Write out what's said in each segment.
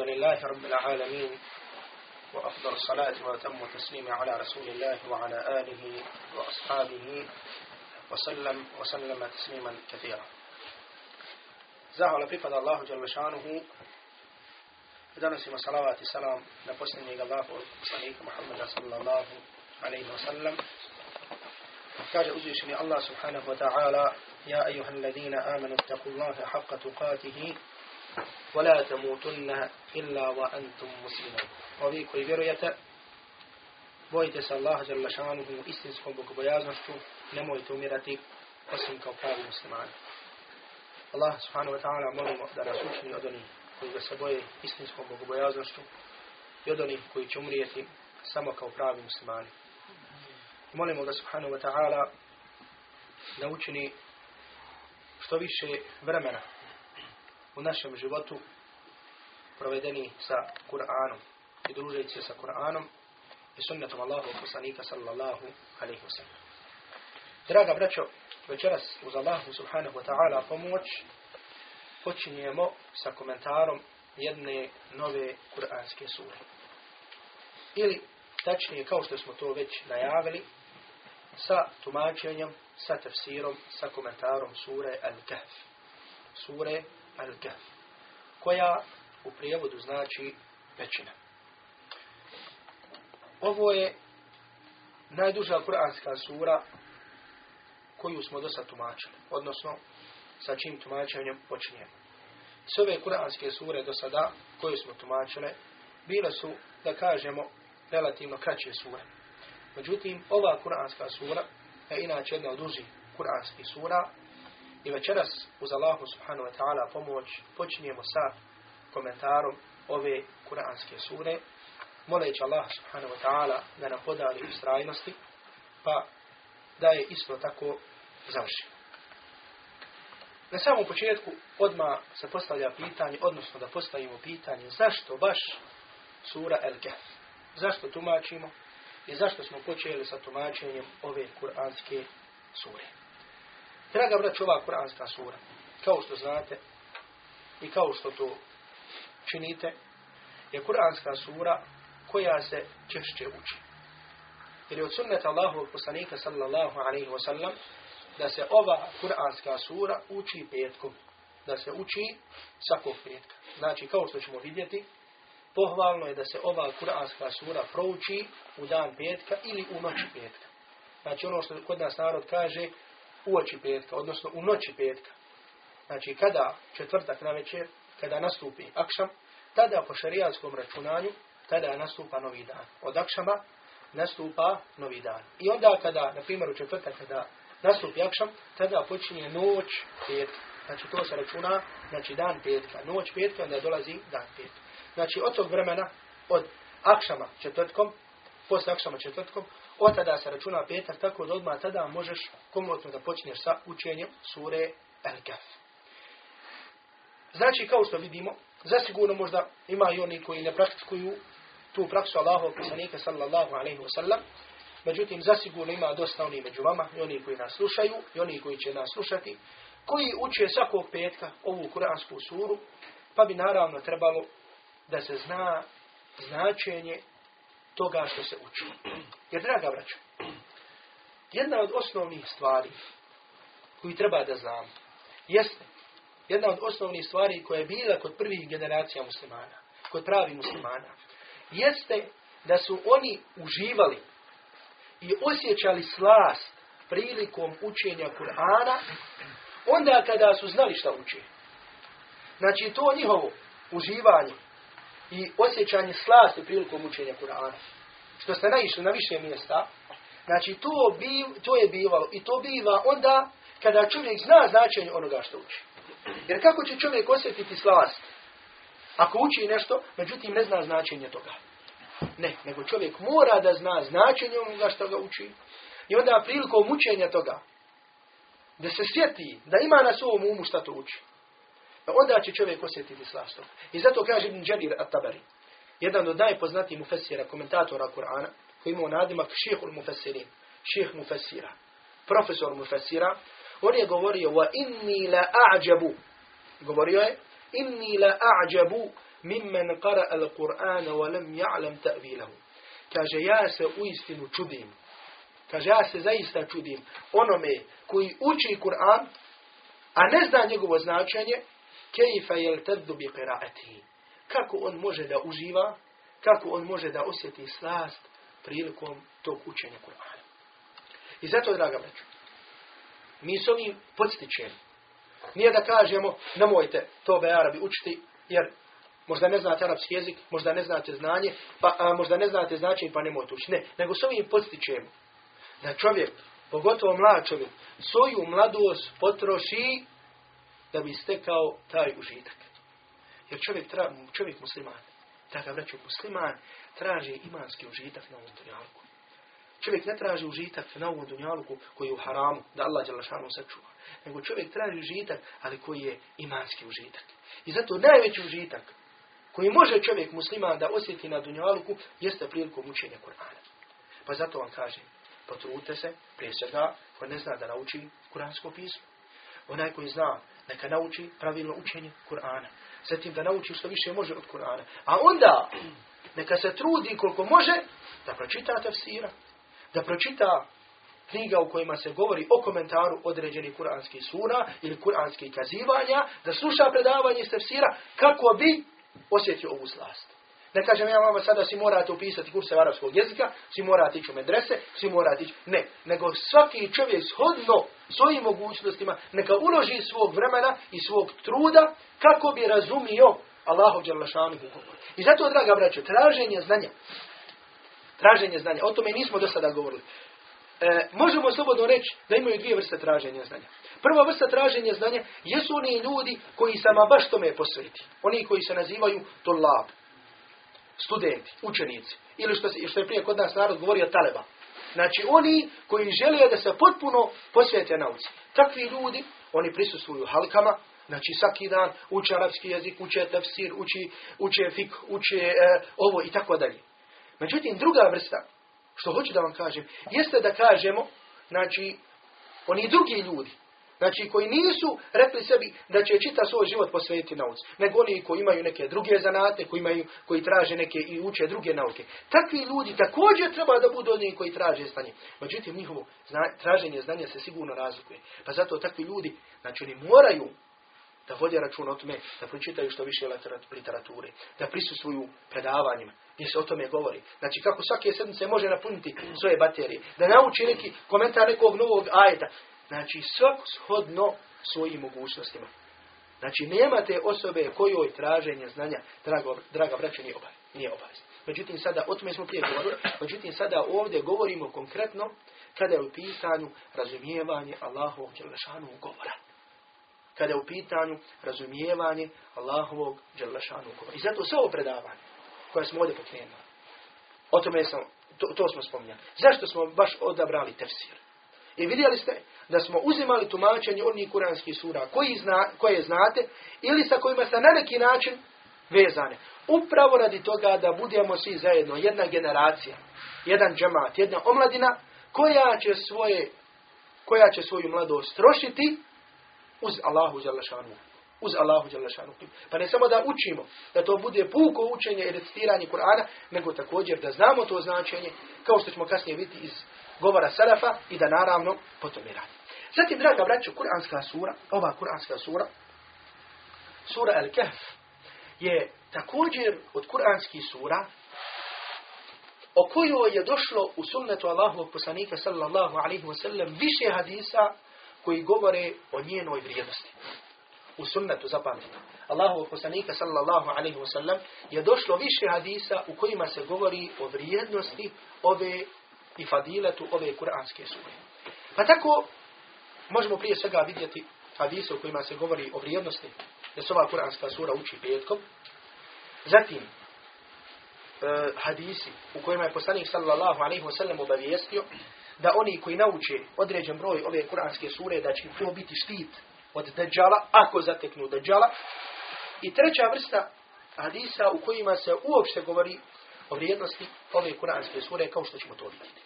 لله رب العالمين وأفضل الصلاة وأتم التسليم على رسول الله وعلى آله وأصحابه وسلم وسلم تسليما كثيرا Zahvala pripada Allahu Đalvešanuhu i donosimo salavat i salam na posljednjeg Allahu poslanika Muhammeda sallallahu alaihi wa sallam. Kaže uzvišeni Allah subhanahu wa ta'ala يا أيها الذين آمنوا اتقوا الله حق تقاته ولا تموتن إلا وأنتم مسلمون وفي koji vjerujete bojite se Allaha dželle šanuhu istinskom bogobojaznošću nemojte umirati osim kao pravi muslimani Allah subhanahu wa ta'ala molimo da nas učini od onih koji ga se boje istinskom bogobojaznošću i od onih koji će umrijeti samo kao pravi muslimani. Molimo ga subhanahu wa ta'ala da učini što više vremena u našem životu provedeni sa Kur'anom i družeći se sa Kur'anom i sunnetom Allahu poslanika sallallahu alaihi wa. Draga braćo, večeras uz Allahu subhanahu wa ta'ala pomoć počinjemo sa komentarom jedne nove kuranske sure. Ili, tačnije, kao što smo to već najavili, sa tumačenjem, sa tefsirom, sa komentarom sure Al-Kahf. Sure Al-Kahf, koja u prijevodu znači većina. Ovo je najduža kuranska sura koju smo do sad tumačili, odnosno sa čim tumačenjem počinjemo. S ove kuranske sure do sada koje smo tumačile, bile su, da kažemo, relativno kraće sure. Međutim, ova kuranska sura je inače jedna od dužih kuranskih sura i večeras uz Allahu subhanahu wa ta'ala pomoć počinjemo sa komentarom ove kuranske sure, moleći Allah subhanahu wa ta'ala da nam podari ustrajnosti, pa da je isto tako završi. Na samom početku odma se postavlja pitanje, odnosno da postavimo pitanje zašto baš sura El-Kahf? Zašto tumačimo i zašto smo počeli sa tumačenjem ove kuranske sure? Draga brać, ova kuranska sura, kao što znate i kao što to činite, je kuranska sura koja se češće uči. Jer je od sunneta Allahovog poslanika sallallahu alaihi wa sallam da se ova kuranska sura uči petkom. Da se uči svakog petka. Znači, kao što ćemo vidjeti, pohvalno je da se ova kuranska sura prouči u dan petka ili u noći petka. Znači, ono što kod nas narod kaže, u oči petka, odnosno u noći petka. Znači, kada četvrtak na večer, kada nastupi akšam, tada po šarijatskom računanju, tada nastupa novi dan. Od akšama nastupa novi dan. I onda kada, na primjer u četvrtak, kada nastupi akšam, tada počinje noć petka. Znači to se računa, znači dan petka. Noć petka, onda dolazi dan petka. Znači od tog vremena, od akšama četvrtkom, posle akšama četvrtkom, od tada se računa petak, tako da odmah tada možeš komotno da počneš sa učenjem sure El-Gaf. Znači, kao što vidimo, zasigurno možda ima i oni koji ne praktikuju tu praksu Allahov poslanika sallallahu alaihi wa sallam, Međutim, zasigurno ima dosta oni među vama, i oni koji nas slušaju, i oni koji će nas slušati, koji uče svakog petka ovu kuransku suru, pa bi naravno trebalo da se zna značenje toga što se uči. Jer, draga braća, jedna od osnovnih stvari koju treba da znam, jeste jedna od osnovnih stvari koja je bila kod prvih generacija muslimana, kod pravi muslimana, jeste da su oni uživali i osjećali slast prilikom učenja Kur'ana, onda kada su znali šta uče. Znači, to njihovo uživanje i osjećanje slasti prilikom učenja Kur'ana, što ste naišli na više mjesta, znači, to, bi, to je bivalo i to biva onda kada čovjek zna značenje onoga što uči. Jer kako će čovjek osjetiti slast? Ako uči nešto, međutim ne zna značenje toga. Ne, nego čovjek mora da zna značenje onoga što ga uči. I onda prilikom učenja toga, da se sjeti, da ima na svom umu šta to uči. Onda će čovjek osjetiti slastom. I zato kaže Ibn at-Tabari, jedan od najpoznatijih mufessira, komentatora Kur'ana, koji imao nadimak šihul mufessirin, ših mufessira, profesor mufessira, on je govorio, wa inni la a'đabu, govorio je, inni la a'đabu mimmen qara al-Qur'ana wa lam ja'lam ta'vilahu. Kaže, ja se uistinu čudim. Kaže, ja se zaista čudim onome koji uči Kur'an, a ne zna njegovo značenje, kejfa jel taddu bi qira'atihi. Kako on može da uživa, kako on može da osjeti slast prilikom tog učenja Kur'ana. I zato, draga braću, mi s ovim podstičemo. Nije da kažemo, nemojte to be Arabi učiti, jer možda ne znate arapski jezik, možda ne znate znanje, pa a, možda ne znate značenje, pa nemojte učiti. Ne, nego s ovim podstičemo. Da čovjek, pogotovo mlad čovjek, svoju mladost potroši da bi stekao taj užitak. Jer čovjek, tra, čovjek musliman, takav reći musliman, traži imanski užitak na ovom dunjalku. Čovjek ne traži užitak na ovom dunjaluku koji je u haramu, da Allah Đalašanu sačuva. Nego čovjek traži užitak, ali koji je imanski užitak. I zato najveći užitak koji može čovjek musliman da osjeti na dunjaluku jeste prilikom učenja Kur'ana. Pa zato vam kažem, potrudite se, prije svega, ko ne zna da nauči kuransko pismo. Onaj koji zna, neka nauči pravilno učenje Kur'ana. Zatim da nauči što više može od Kur'ana. A onda, neka se trudi koliko može da pročita tafsira, da pročita knjiga u kojima se govori o komentaru određenih kuranskih sura ili kuranskih kazivanja, da sluša predavanje iz tefsira kako bi osjetio ovu slast. Ne kažem ja vama sada si morate upisati kurse arapskog jezika, si morate ići u medrese, si morate ići... Ne, nego svaki čovjek shodno svojim mogućnostima neka uloži svog vremena i svog truda kako bi razumio Allahov djelašanu govor. I zato, draga braćo, traženje znanja, traženje znanja, o tome nismo do sada govorili. E, možemo slobodno reći da imaju dvije vrste traženja znanja. Prva vrsta traženja znanja jesu oni ljudi koji sama baš tome posveti. Oni koji se nazivaju to lab. Studenti, učenici. Ili što, što je prije kod nas narod govorio taleba. Znači oni koji žele da se potpuno posvete nauci. Takvi ljudi, oni prisustuju halkama, znači svaki dan uče arapski jezik, uče tafsir, uči, uče fik, uče e, ovo i tako dalje. Međutim, druga vrsta, što hoću da vam kažem, jeste da kažemo, znači, oni drugi ljudi, znači koji nisu rekli sebi da će čita svoj život posvetiti nauci, nego oni koji imaju neke druge zanate, koji, imaju, koji traže neke i uče druge nauke. Takvi ljudi također treba da budu oni koji traže znanje. Međutim, njihovo zna, traženje znanja se sigurno razlikuje. Pa zato takvi ljudi, znači oni moraju da vode račun o tome, da pročitaju što više literature, da prisustvuju predavanjima, gdje se o tome govori. Znači kako svake sedmice može napuniti svoje baterije, da nauči neki komentar nekog novog ajeta. Znači svak shodno svojim mogućnostima. Znači nemate osobe kojoj traženje znanja, drago, draga braća, nije obavez. Nije obavez. Međutim, sada, o tome smo prije govorili, međutim, sada ovdje govorimo konkretno kada je u pitanju razumijevanje Allahovog djelašanog govora kada je u pitanju razumijevanje Allahovog dželašanu govora. I zato sve ovo predavanje koje smo ovdje pokrenuli, o tome sam, to, to smo spominjali. Zašto smo baš odabrali tefsir? I vidjeli ste da smo uzimali tumačenje onih kuranskih sura koji zna, koje znate ili sa kojima ste na neki način vezane. Upravo radi toga da budemo svi zajedno jedna generacija, jedan džemat, jedna omladina koja će svoje koja će svoju mladost trošiti uz Allahu Đalešanu. Uz Allahu Đalešanu. Pa ne samo da učimo, da to bude puko učenje i recitiranje Kur'ana, nego također da znamo to značenje, kao što ćemo kasnije vidjeti iz govora Salafa i da naravno potom i radi. Zatim, draga braćo, Kur'anska sura, ova Kur'anska sura, sura Al-Kahf, je također od Kur'anskih sura o kojoj je došlo u sunnetu Allahovog poslanika sallallahu alaihi wa sallam više hadisa koji govore o njenoj vrijednosti. U sunnetu zapamtite. Allahu poslanika sallallahu alaihi wa sallam je došlo više hadisa u kojima se govori o vrijednosti ove i fadiletu ove kuranske sure. Pa tako možemo prije svega vidjeti hadise u kojima se govori o vrijednosti da se ova kuranska sura uči petkom. Zatim, e, hadisi u kojima je poslanik sallallahu alaihi wa sallam obavijestio da oni koji nauče određen broj ove kuranske sure, da će to biti štit od deđala, ako zateknu deđala. I treća vrsta hadisa u kojima se uopšte govori o vrijednosti ove kuranske sure, kao što ćemo to vidjeti.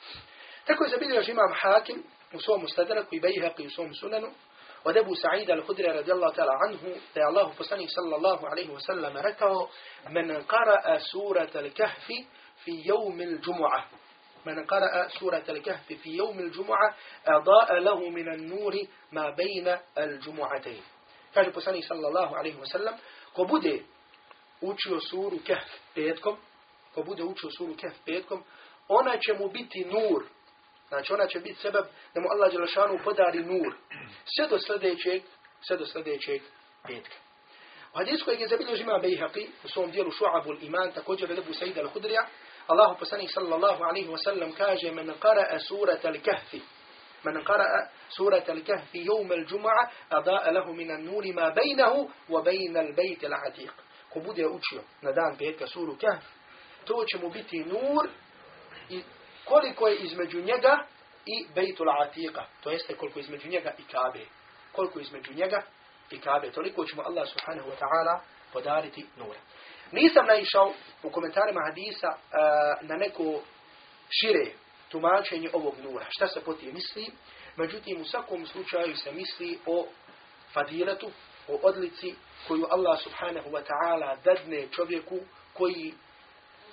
Tako je zabilježio imam Hakim u svom ustadraku i Bejhaqi u svom sunanu, od Ebu Sa'ida al-Hudrija radijallahu ta'ala anhu, da je Allahu poslanik sallallahu alaihi wa sallam rekao, men qara'a surat al-kahfi fi jevmi al-đumu'a. من قرأ سورة الكهف في يوم الجمعة أضاء له من النور ما بين الجمعتين kaže poslanik sallallahu alaihi wa sallam, ko bude učio suru Kehf petkom, ko bude učio suru Kehf petkom, ona će mu biti nur. Znači ona će biti sebeb da mu Allah Đelešanu podari nur. Sve do sljedećeg, sve do sljedećeg petka. U hadisku kojeg je zabilježi ima Bejhaqi u svom dijelu Šu'abul Iman, također je Ebu Sa'ida al-Hudrija, Allahu poslanik sallallahu alaihi wa sallam kaže men qara'a surat al-kahfi من قرأ سورة الكهف يوم له من النور ما بينه وبين البيت العتيق ko bude učio na dan petka suru Kahf, to će mu biti nur i koliko je između njega i Bejtul Atika, to jeste koliko je između njega i Kabe. Koliko je između njega i Kabe, toliko ćemo Allah subhanahu wa ta'ala podariti nura. Nisam naišao u komentarima hadisa uh, na neko šire tumačenje ovog nura. Šta se potije misli? Međutim, u svakom slučaju se misli o fadiletu, o odlici koju Allah subhanahu wa ta'ala dadne čovjeku koji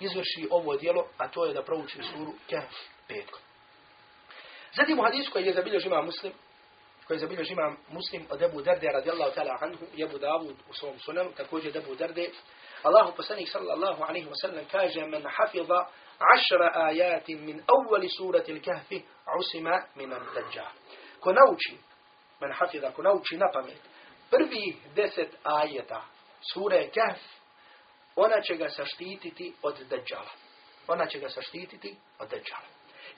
izvrši ovo djelo, a to je da prouči suru Kehf petkom. Zatim u hadisu koji je zabilježi ima muslim, koji je zabilježi ima muslim od Ebu Darde radijallahu ta'ala anhu, Ebu Davud u svom sunanu, također Ebu Darde, Allahu poslanik sallallahu alaihi wa sallam kaže men hafiza ašra ajatin min awali surati l-kahfi usima min al-dajjal. Ko nauči, men hafiza, ko nauči na pamet, prvi deset ajeta ona će ga saštititi od Dajjala. Ona će ga saštititi od Dajjala.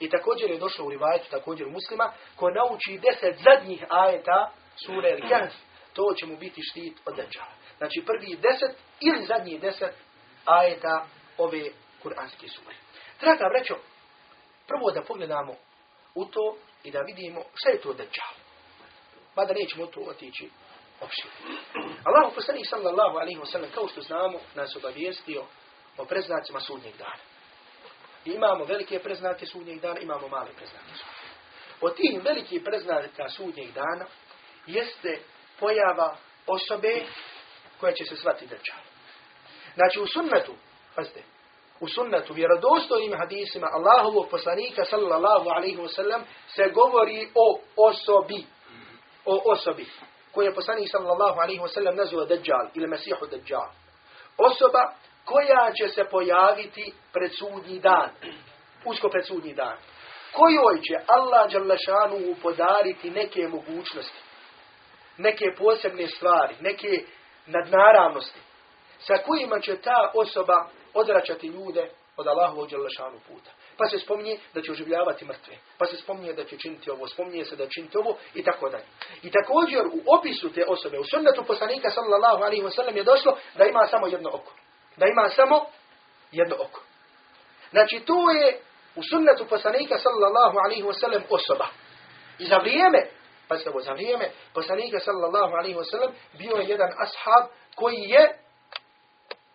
I također je došlo u rivajetu, također muslima, ko nauči deset zadnjih ajeta sure Kahf, to će mu biti štit od Dajjala. Znači prvi deset ili zadnji deset ajeta ove kuranske sure. Draga vrećo, prvo da pogledamo u to i da vidimo šta je to Dajjal. Mada nećemo tu otići opšte. Allahu poslanik sallallahu alaihi wa sallam, kao što znamo, nas obavijestio o preznacima sudnjeg dana. I imamo velike preznake sudnjeg dana, imamo male preznake sudnjeg dana. Od tih velikih preznaka sudnjeg dana jeste pojava osobe koja će se svati država. Znači u sunnetu, pazite, u sunnetu, vjerodostojnim hadisima Allahovog poslanika sallallahu alaihi wa sallam se govori o osobi. O osobi koje je poslanik sallallahu alaihi wa sallam nazvao Dajjal ili Mesihu Dajjal. Osoba koja će se pojaviti pred sudnji dan. Usko pred sudnji dan. Kojoj će Allah Đalešanu podariti neke mogućnosti. Neke posebne stvari. Neke nadnaravnosti. Sa kojima će ta osoba odračati ljude od Allahovog Đalešanu puta. Pa se spominje da će oživljavati mrtve. Pa se spominje da će činiti ovo. Spominje se da će činiti ovo i tako dalje. I također u opisu te osobe, u sunnetu poslanika sallallahu alaihi wa sallam je došlo da ima samo jedno oko. Da ima samo jedno oko. Znači to je u sunnetu poslanika sallallahu alaihi wa sallam osoba. I za vrijeme, pa se ovo za vrijeme, poslanika sallallahu alaihi wa sallam bio je jedan ashab koji je,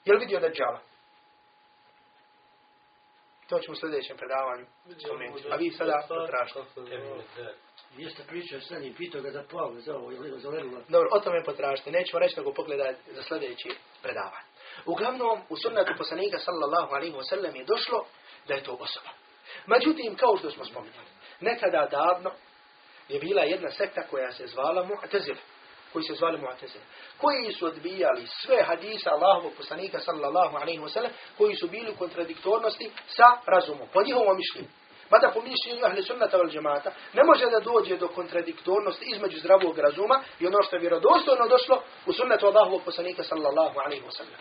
je li vidio Dajjala? To ćemo u sljedećem predavanju spomenuti. A vi sada potražite. Jeste pričao s njim, pitao ga da plavne za ovo, zaverilo? Dobro, o tome potražite. Nećemo reći nego pogledati za sljedeći predavanje. Uglavnom, u sunnetu poslanika sallallahu alaihi wa sallam je došlo da je to osoba. Međutim, kao što smo spominjali, nekada davno je bila jedna sekta koja se zvala Mu'tazila koji se zvali Mu'tazila, koji su odbijali sve hadisa Allahovog poslanika sallallahu alaihi wa sallam, koji su bili u kontradiktornosti sa razumom, po njihovom mišljenju. Mada po mišljenju ahli sunnata wal džemata, ne može da dođe do kontradiktornosti između zdravog razuma i ono što je vjerodostojno došlo u sunnetu Allahovog poslanika sallallahu alaihi wa sallam.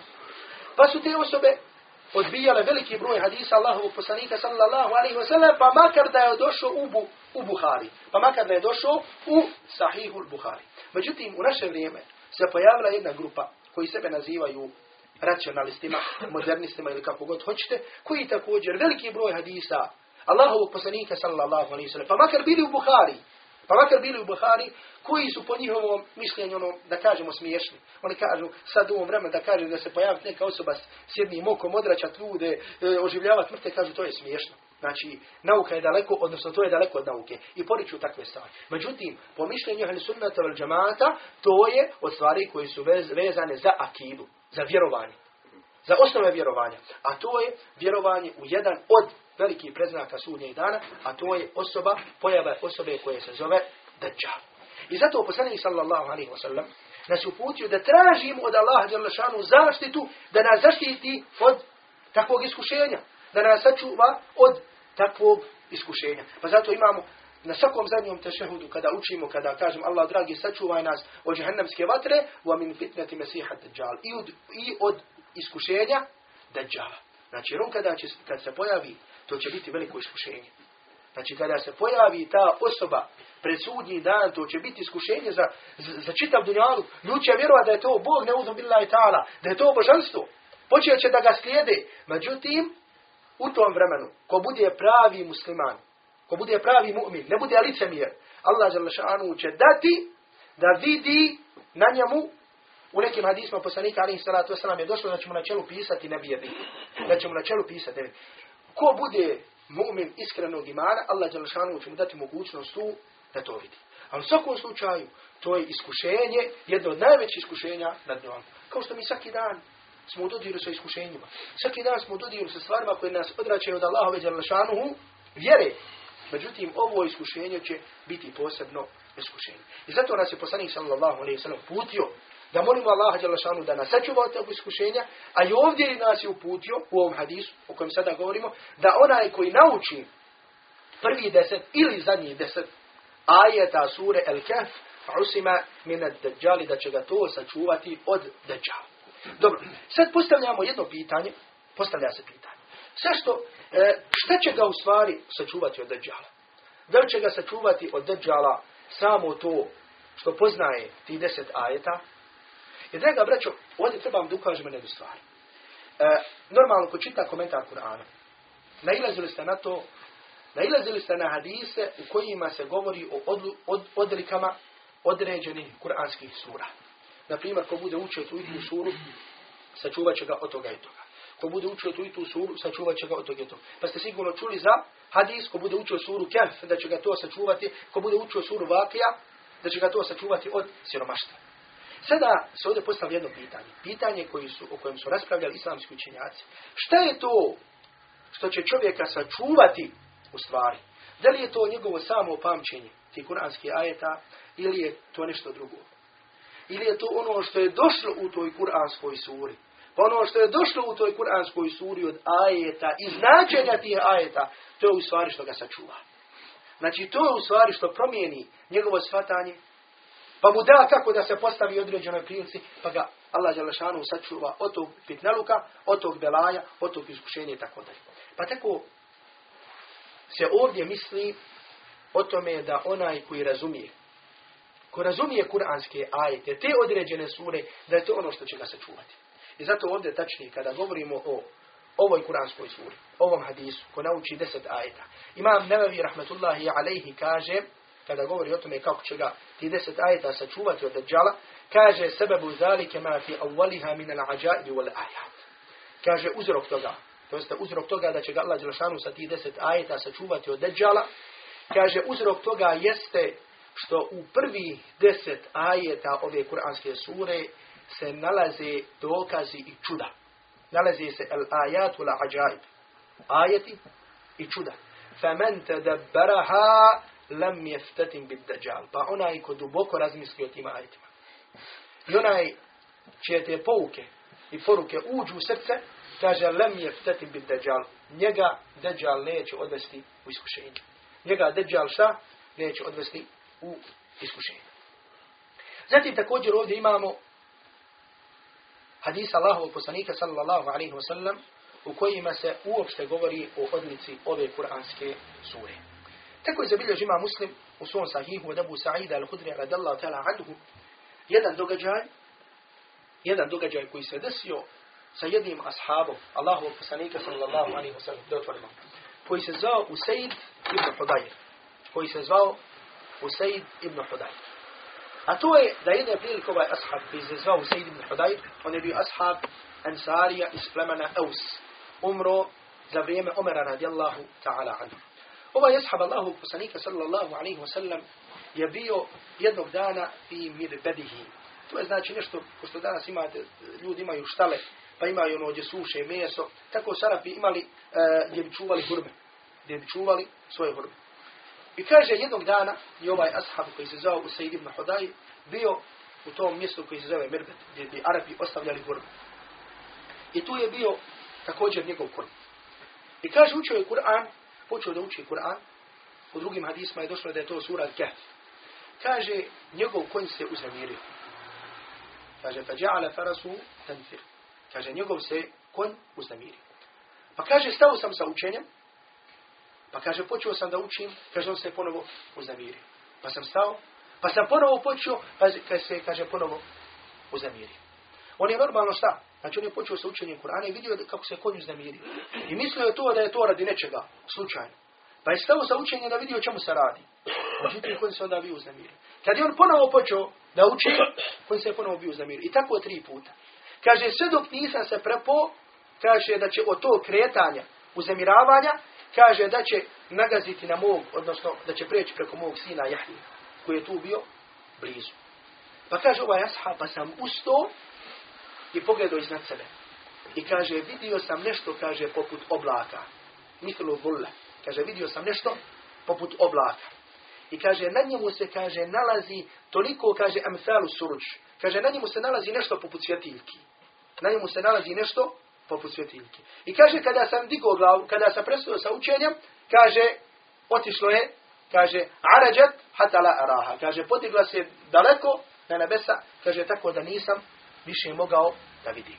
Pa su te osobe odbijale veliki broj hadisa Allahovog poslanika sallallahu alaihi wa sallam, pa makar da je došao u, bu, u Buhari, pa makar da je došao u Sahihul Buhari. Međutim, u naše vrijeme se pojavila jedna grupa koji sebe nazivaju racionalistima, modernistima ili kako god hoćete, koji također veliki broj hadisa Allahovog poslanika sallallahu alaihi sallam, pa makar bili u Buhari, pa makar bili u Buhari, koji su po njihovom mišljenju, ono, da kažemo, smiješni. Oni kažu, sad u ovom vremenu da kaže da se pojavi neka osoba s jednim okom, odraćat ljude, e, oživljavati mrte, kažu, to je smiješno. Znači, nauka je daleko, odnosno to je daleko od nauke. I poriču takve stvari. Međutim, po mišljenju ahli sunnata vel džamata, to je od stvari koje su vez, vezane za akidu, za vjerovanje. Za osnove vjerovanja. A to je vjerovanje u jedan od velikih preznaka sudnjeg dana, a to je osoba, pojava osobe koje se zove Dajjal. I zato poslanik sallallahu alaihi wa sallam nas uputio da tražimo od Allaha Đalešanu zaštitu, da nas zaštiti od takvog iskušenja, da nas sačuva od takvog iskušenja. Pa zato imamo na svakom zadnjom tešehudu, kada učimo, kada kažem Allah dragi sačuvaj nas od džahannamske vatre, wa min fitnati mesiha dajjal. I od, I od iskušenja dajjala. Znači, on kada će, kad se pojavi, to će biti veliko iskušenje. Znači, kada se pojavi ta osoba pred sudnji dan, to će biti iskušenje za, za, za čitav dunjalu. Ljudi će vjerovati da je to Bog, ne uzom billahi ta'ala, da je to božanstvo. Počet će da ga slijede. Međutim, u tom vremenu, ko bude pravi musliman, ko bude pravi mu'min, ne bude licemjer, Allah Đalešanu će dati da vidi na njemu u nekim hadisma poslanika alaihi salatu je došlo da ćemo na čelu pisati nevjerni. Da ćemo na čelu pisati nevjerni. Ko bude mu'min iskrenog imana, Allah Đalešanu će mu dati mogućnost tu da to vidi. Ali u svakom slučaju, to je iskušenje, jedno od najvećih iskušenja nad njom. Kao što mi svaki dan smo u dodiru sa iskušenjima. Svaki dan smo u dodiru sa stvarima koje nas odračaju od Allahove Đalešanuhu vjere. Međutim, ovo iskušenje će biti posebno iskušenje. I zato nas je poslanik sallallahu alaihi sallam putio da molimo Allaha Đalešanu da nas sačuva od tog iskušenja, a i ovdje nas je uputio u ovom hadisu o kojem sada govorimo, da onaj koji nauči prvi deset ili zadnji deset ajeta sure El Kehf, usima minad Dajjali, da će ga to sačuvati od Dajjala. Dobro, sad postavljamo jedno pitanje, postavlja se pitanje. Zašto, e, šta će ga u stvari sačuvati od Dajjala? Da će ga sačuvati od Dajjala samo to što poznaje ti deset ajeta? Jer, draga braćo, ovdje trebam da ukažem na jednu stvar. E, normalno, ko čita komentar Kur'ana, nailazili ste na to, nailazili ste na hadise u kojima se govori o odlu, od, odlikama određenih kuranskih sura. Naprimjer, ko bude učio tu i suru, sačuvat će ga od toga i toga. Ko bude učio tu i tu suru, sačuvat će ga od toga i toga. Pa ste sigurno čuli za hadis, ko bude učio suru Kehf, da će ga to sačuvati, ko bude učio suru Vakija, da će ga to sačuvati od siromaštva. Sada se ovdje postavlja jedno pitanje. Pitanje koji su, o kojem su raspravljali islamski učenjaci. Šta je to što će čovjeka sačuvati u stvari? Da li je to njegovo samo pamćenje, ti kuranski ajeta, ili je to nešto drugo? Ili je to ono što je došlo u toj kuranskoj suri? Pa ono što je došlo u toj kuranskoj suri od ajeta i značenja tih ajeta, to je u stvari što ga sačuva. Znači, to je u stvari što promijeni njegovo shvatanje, pa mu da kako da se postavi određenoj prilici, pa ga Allah Đalešanu sačuva od tog pitnaluka, od tog belaja, od tog iskušenja i tako dalje. Pa tako se ovdje misli o tome da onaj koji razumije, ko razumije kuranske ajete, te određene sure, da je to ono što će ga sačuvati. I zato ovdje tačnije, kada govorimo o ovoj kuranskoj suri, ovom hadisu, ko nauči deset ajeta, imam Nevevi Rahmetullahi alaihi kaže, kada govori o tome kako će ga ti deset ajeta sačuvati od Dajjala, kaže sebebu zalike ma fi awwaliha min al-ajaibi wal ayat. Kaže uzrok toga, to jest uzrok toga da će ga Allah dželešanu sa tih deset ajeta sačuvati od Dajjala, kaže uzrok toga jeste što u prvi deset ajeta ove kuranske sure se nalaze dokazi i čuda. Nalaze se al-ayatu la-ajaib. Ajeti i čuda. فَمَنْ تَدَبَّرَهَا lam jeftetim bit dađal. Pa onaj ko duboko razmisli o tim ajetima. I onaj čije te pouke i poruke uđu u srce, kaže lam jeftetim bit dađal. Njega dađal neće odvesti u iskušenje. Njega dađal šta? Neće odvesti u iskušenje. Zatim također ovdje imamo hadis Allahovog poslanika sallallahu alaihi wa sallam u kojima se uopšte govori o odlici ove kuranske sure. Tako je zabilježi ima muslim u svom sahihu od Abu Sa'ida al-Hudri radallahu ta'ala anhu jedan događaj, jedan događaj koji se desio sa jednim ashabom, Allahovog poslanika sallallahu alaihi wa sallam, da otvorimo, koji se zvao Usaid ibn Hudayr, koji se zvao Usaid ibn Hudayr. A to je da jedne prilike ovaj ashab koji se zvao Usaid ibn Hudayr, on je bio ashab Ansarija iz plemena Eus, umro za vrijeme Omera radijallahu ta'ala anhu. Ovaj ashab Allahu poslanika sallallahu alaihi wasallam je bio jednog dana i mirbedihi. To je znači nešto, pošto danas imate, ljudi imaju štale, pa imaju ono gdje suše meso, tako Sarapi imali, uh, gdje bi čuvali hurme, gdje bi čuvali svoje hurme. I kaže jednog dana i ovaj ashab koji se zove Usaid ibn Hudaj bio u tom mjestu koji se zove Mirbet, gdje bi Arapi ostavljali hurme. I tu je bio također njegov kurm. I kaže učio je Kur'an, počeo da uči Kur'an, u drugim hadisma je došlo da je to sura Kehf. Kaže, njegov konj se uznemirio. Kaže, fa ja'ala farasu tanfir. Kaže, njegov se konj uznemirio. Pa kaže, stao sam sa učenjem, pa kaže, počeo sam da učim, kaže, on se ponovo uznemirio. Pa sam stao, pa sam ponovo počeo, pa se, kaže, ponovo uznemirio. On je normalno šta? Znači on je počeo sa učenjem Kur'ana i vidio kako se konju znamirio. I mislio je to da je to radi nečega, slučajno. Pa je stao sa učenjem da vidio o čemu se radi. Međutim, konj se onda bio uznamirio. Kad je on ponovo počeo da uči, konj se je ponovo bio uznamirio. I tako tri puta. Kaže, sve dok nisam se prepo, kaže da će od tog kretanja, uznamiravanja, kaže da će nagaziti na mog, odnosno da će preći preko mog sina Jahije, koji je tu bio blizu. Pa kaže ovaj ashab, pa sam ustao i pogledao iznad sebe. I kaže, vidio sam nešto, kaže, poput oblaka. Mithlu vulle. Kaže, vidio sam nešto poput oblaka. I kaže, na njemu se, kaže, nalazi toliko, kaže, amthalu suruč. Kaže, na njemu se nalazi nešto poput svjetiljki. Na njemu se nalazi nešto poput svjetiljki. I kaže, kada sam digao glavu, kada sam prestao sa učenjem, kaže, otišlo je, kaže, arađat hatala araha. Kaže, podigla se daleko na nebesa, kaže, tako da nisam više mogao da vidi.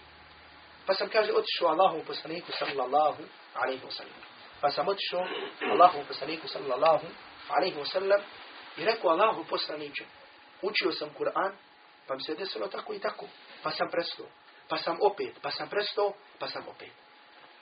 Pa sam, kaže, otišao Allahu poslaniku sallallahu alaihi wa sallam. Pa sam otišao Allahu poslaniku sallallahu alaihi wa sallam i rekao Allahu poslaniče, učio sam Kur'an, pa mi se desilo tako i tako. Pa sam prestao, pa sam opet, pa sam prestao, pa sam opet.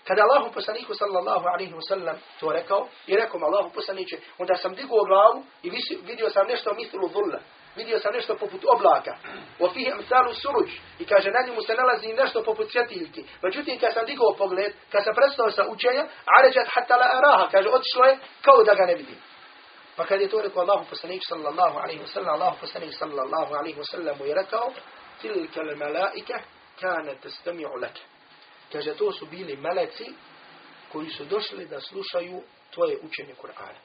Kada Allahu poslaniku sallallahu alaihi wa sallam to rekao, i rekao Allahu poslaniče, onda sam digao glavu i vidio sam nešto mislu dhulla, vidio sam nešto poput oblaka. O fihi amsalu suruđ. I kaže, na njemu se nalazi nešto poput svjetiljki. Međutim, kad sam digao pogled, kad sam prestao sa učenja, aređat hatta la araha. Kaže, otišlo je kao da ga ne vidim. Pa kad je to rekao Allahu poslanik sallallahu alaihi wa sallam, Allahu poslanik sallallahu alaihi wa sallam je rekao, tilka al malaika kana testami'u laka. Kaže, to su bili meleci koji su došli da slušaju tvoje učenje Kur'ana.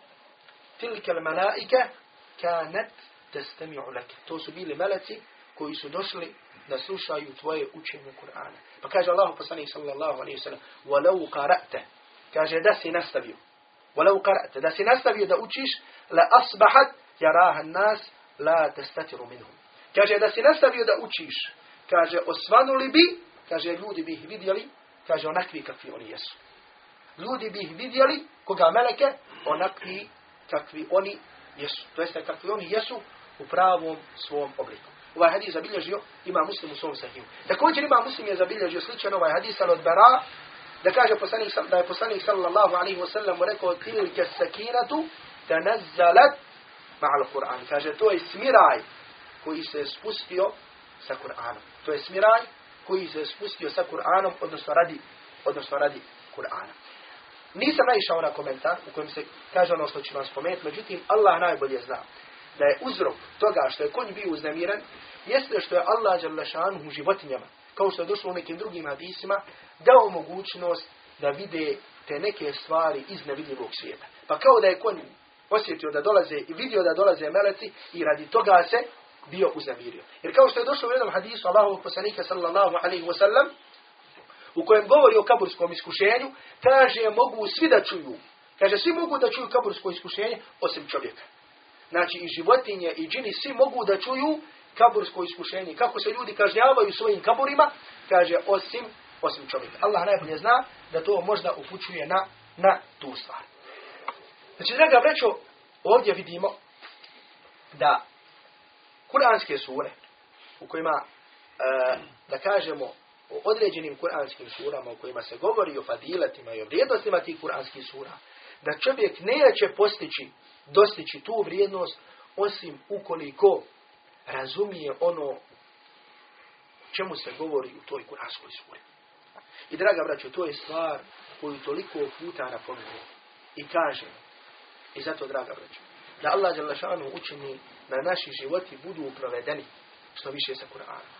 Tilka al malaika kanat testami'u laka. To su bili meleci koji su došli da slušaju tvoje učenje Kur'ana. Pa kaže Allah poslanik sallallahu alaihi sallam, walau qara'ta, kaže da si nastavio, walau qara'ta, da si nastavio da učiš, asbahat jaraha nas, la testatiru minhum. Kaže da si nastavio da učiš, kaže osvanuli bi, kaže ljudi bi ih vidjeli, kaže onakvi kakvi oni jesu. Ljudi bi ih vidjeli, koga meleke, onakvi kakvi oni jesu. To jeste kakvi oni jesu u pravom svom obliku. Ovaj hadis zabilježio ima muslim u svom sahiju. Također ima muslim je zabilježio sličan ovaj hadis od Bara, da kaže poslanik, da je poslanik sallallahu alaihi wa sallam rekao tilke sakinatu tanazzalat ma'al Kur'an. Kaže to je smiraj koji se spustio sa Kur'anom. To je smiraj koji se spustio sa Kur'anom, odnosno radi, odnosno radi Kur'ana. Nisam naišao na komentar u kojem se kaže ono što ću vam spomenuti, međutim Allah najbolje zna da je uzrok toga što je konj bio uznemiran, jeste što je Allah Đalešanu u životinjama, kao što je došlo u nekim drugim hadisima, dao mogućnost da vide te neke stvari iz nevidljivog svijeta. Pa kao da je konj osjetio da dolaze i vidio da dolaze meleci i radi toga se bio uznemirio. Jer kao što je došlo u jednom hadisu Allahovog poslanika sallallahu alaihi wa sallam, u kojem govori o kaburskom iskušenju, kaže mogu svi da čuju. Kaže svi mogu da čuju kabursko iskušenje osim čovjeka znači i životinje i džini, svi mogu da čuju kabursko iskušenje. Kako se ljudi kažnjavaju svojim kaburima, kaže osim, osim čovjeka. Allah najbolje zna da to možda upućuje na, na tu stvar. Znači, draga vrećo, ovdje vidimo da kuranske sure u kojima, e, da kažemo, o određenim kuranskim surama u kojima se govori o fadiletima i o vrijednostima tih kuranskih sura, da čovjek neće postići dostići tu vrijednost osim ukoliko razumije ono čemu se govori u toj kuranskoj suri. I draga braćo, to je stvar koju toliko puta napominje. I kaže, i zato draga braćo, da Allah Đalešanu učini da naši životi budu provedeni što više sa Kur'anom.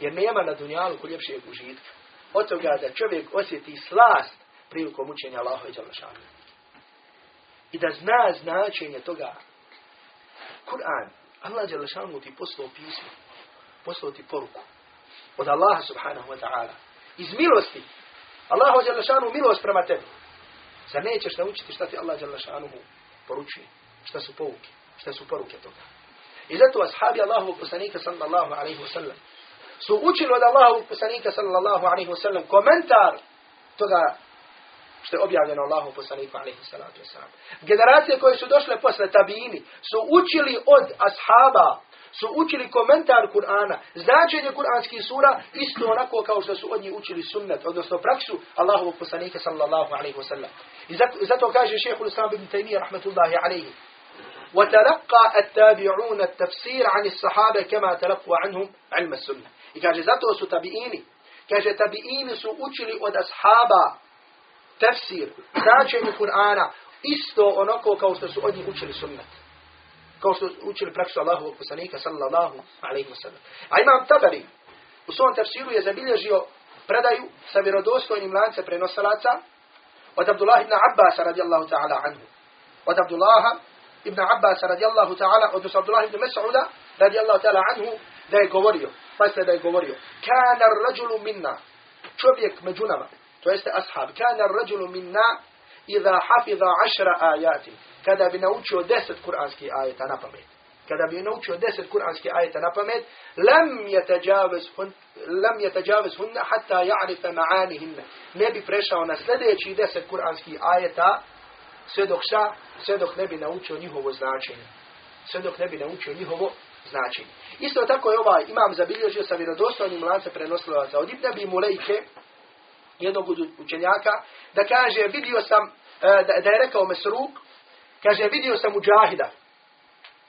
Jer nema na dunjalu ko ljepšijeg užitka. Od toga da čovjek osjeti slast prilikom učenja Allaha i Đalešanu. I da zna značenje toga. Kur'an, Allah Đalešanu ti poslao pismo, poslao ti poruku od Allaha subhanahu wa ta'ala. Iz milosti. Allahu Đalešanu milost prema tebi. Zar nećeš naučiti šta ti Allah Đalešanu poručuje? Šta su pouke? Šta su poruke toga? I zato ashabi Allahovog poslanika sallallahu alaihi wa sallam su učili od Allahovog poslanika sallallahu alaihi wa sallam komentar toga što je objavljeno Allahu poslaniku alaihi salatu wasalam. Generacije koje su došle posle tabini su učili od ashaba, su učili komentar Kur'ana, značenje kur'anskih sura, isto onako kao što su od njih učili sunnet, odnosno praksu Allahovog poslanika sallallahu alaihi wasallam. I zato, kaže šehhul Islam ibn Taymiyyah rahmatullahi alaihi, وتلقى التابعون التفسير عن الصحابة كما تلقوا عنهم علم السنة. I kaže, zato su tabiini. Kaže, tabiini su učili od ashaba tefsir, značenje Kur'ana, isto onako kao što su od njih učili sunnet. Kao što učili praksu Allahovog poslanika, sallallahu alaihi wa sallam. A imam Tabari, u svom tefsiru je zabilježio predaju sa vjerodostojnim lance prenosalaca od Abdullah ibn Abbas radijallahu ta'ala anhu. Od Abdullaha ibn Abbas radijallahu ta'ala, odnosno Abdullah ibn Mas'uda radijallahu ta'ala anhu, da je govorio, pazite da je govorio, kana rađulu minna, čovjek među nama, to jeste ashab, kana rađulu minna, idha hafiza ašra ajati, kada bi naučio deset kuranskih ajeta na pamet. Kada bi naučio deset kuranskih ajeta na pamet, lam yatajavaz hun, hunna hatta ya'rifa ma'anihinna. Ne bi prešao na sljedeći deset kuranskih ajeta, sve dok šta, sve dok ne bi naučio njihovo značenje. Sve dok ne bi naučio njihovo značenje. Isto tako je ovaj imam zabilježio sa vjerodostojnim lance prenosilaca od Ibn Abi Mulejke, jednog učenjaka, da kaže, vidio sam, da, da je rekao Mesruk, kaže, vidio sam Mujahida.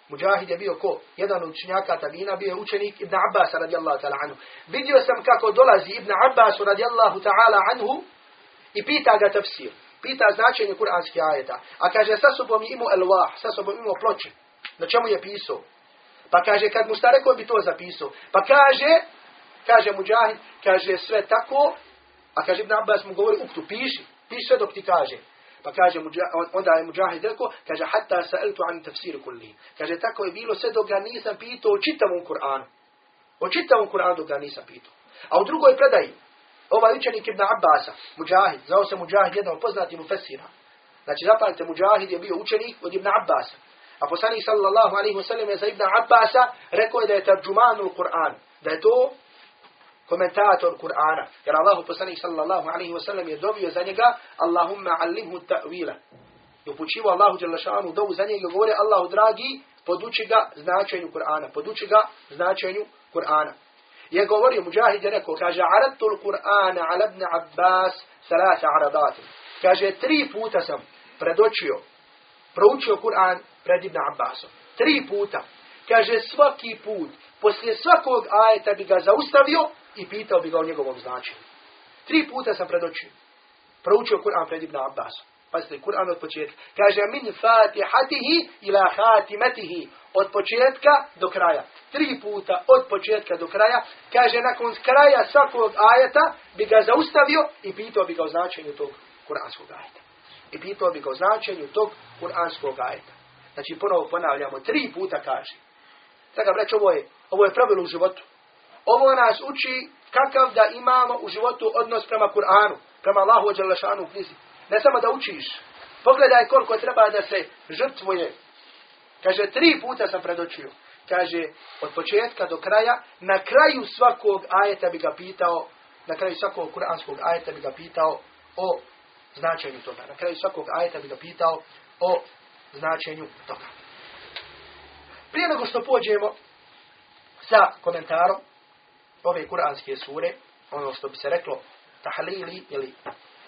Mujahid je bio ko? Jedan od učenjaka tabina, bio je učenik Ibn Abbas radijallahu ta'ala anhu. Vidio sam kako dolazi Ibn Abbas radijallahu ta'ala anhu i pita ga tafsir. Pita značenje kuranskih ajeta. A kaže, sa sobom je imao elwah, sa sobom imao ploče. Na čemu je pisao? Pa kaže, kad mu šta rekao bi to zapisao. Pa kaže, kaže Mujahid, kaže sve tako, a kaže Ibn Abbas mu govori, uktu, piši, piši sve dok ti kaže. Pa kaže, onda je Mujahid rekao, kaže, hatta sa'eltu an tafsiru kulli. Kaže, tako je bilo sve dok ga nisam pitao o čitavom Kur'anu. O čitavom Kur'anu dok ga nisam pitao. A u drugoj predaji, ovaj učenik Ibn Abbasa, Mujahid, zvao se Mujahid, jedan poznati mu fesira. Znači, zapamite, Mujahid je bio učenik od Ibn Abbasa. A poslanik sallallahu alaihi wa sallam je za Ibn Abbasa rekao je da je tarđumanul Kur'an. Da je to komentator Kur'ana. Jer Allah poslanik sallallahu alaihi wa sallam je dobio za njega Allahumma allimhu ta'wila. I upućivo Allahu Đalašanu dovu za njega govore Allahu dragi, poduči ga značenju Kur'ana. Poduči ga značenju Kur'ana. Je govorio, Mujahid je rekao, kaže, aradtu l-Kur'ana ala ibn Abbas salasa aradatim. Kaže, tri puta sam predočio, proučio Kur'an pred Ibn Abbasom. Tri puta. Kaže, svaki put, poslije svakog ajeta bi ga zaustavio i pitao bi ga o njegovom značenju. Tri puta sam predočio. Proučio Kur'an pred Ibn Abbasom. Pazite, Kur'an od početka. Kaže, min fatihatihi ila hatimatihi. Od početka do kraja. Tri puta od početka do kraja. Kaže, nakon kraja svakog ajeta bi ga zaustavio i pitao bi ga o značenju tog kuranskog ajeta. I pitao bi ga o značenju tog kuranskog ajeta. Znači, ponovo ponavljamo, tri puta kaže. Sada, brać, ovo je, ovo je pravilo u životu. Ovo nas uči kakav da imamo u životu odnos prema Kur'anu, prema Allahu ođelašanu u knjizi. Ne samo da učiš. Pogledaj koliko treba da se žrtvuje. Kaže, tri puta sam predočio. Kaže, od početka do kraja, na kraju svakog ajeta bi ga pitao, na kraju svakog kuranskog ajeta bi ga pitao o značenju toga. Na kraju svakog ajeta bi ga pitao o značenju toga. Prije nego što pođemo sa komentarom ove kuranske sure, ono što bi se reklo tahlili ili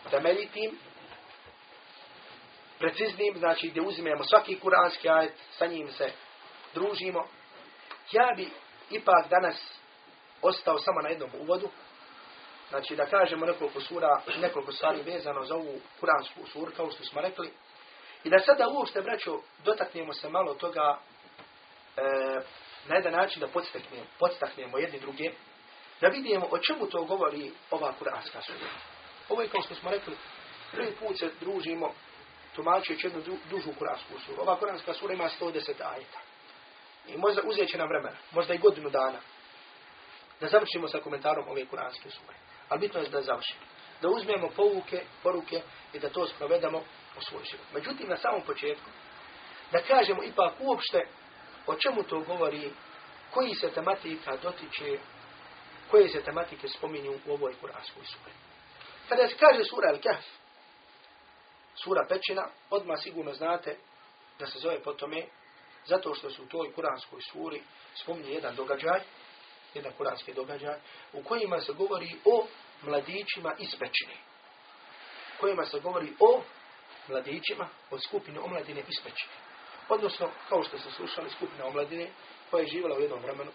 temeljitim, preciznim, znači gdje uzimemo svaki kuranski ajet, sa njim se družimo. Ja bi ipak danas ostao samo na jednom uvodu, znači da kažemo nekoliko sura, nekoliko stvari vezano za ovu kuransku suru, kao što smo rekli. I da sada uopšte, braćo, dotaknemo se malo toga e, na jedan način da podstaknemo, podstaknemo jedni druge, da vidimo o čemu to govori ova kuranska sura. Ovo je kao što smo rekli, prvi put se družimo tumačujući jednu du, dužu kuransku suru. Ova kuranska sura ima 110 ajeta. I možda uzet će nam vremena, možda i godinu dana, da završimo sa komentarom ove kuranske sure. Ali bitno je da završimo. Da uzmemo pouke, poruke i da to sprovedemo u svoj život. Međutim, na samom početku, da kažemo ipak uopšte o čemu to govori, koji se tematika dotiče, koje se tematike spominju u ovoj kuranskoj suri. Kada se kaže sura Al-Kahf, sura Pećina, odmah sigurno znate da se zove po tome, zato što su u toj kuranskoj suri spominje jedan događaj, jedan kuranski događaj, u kojima se govori o mladićima iz Pećine. U kojima se govori o mladićima od skupine omladine iz Pećine. Odnosno, kao što ste slušali, skupina omladine koja je živjela u jednom vremenu,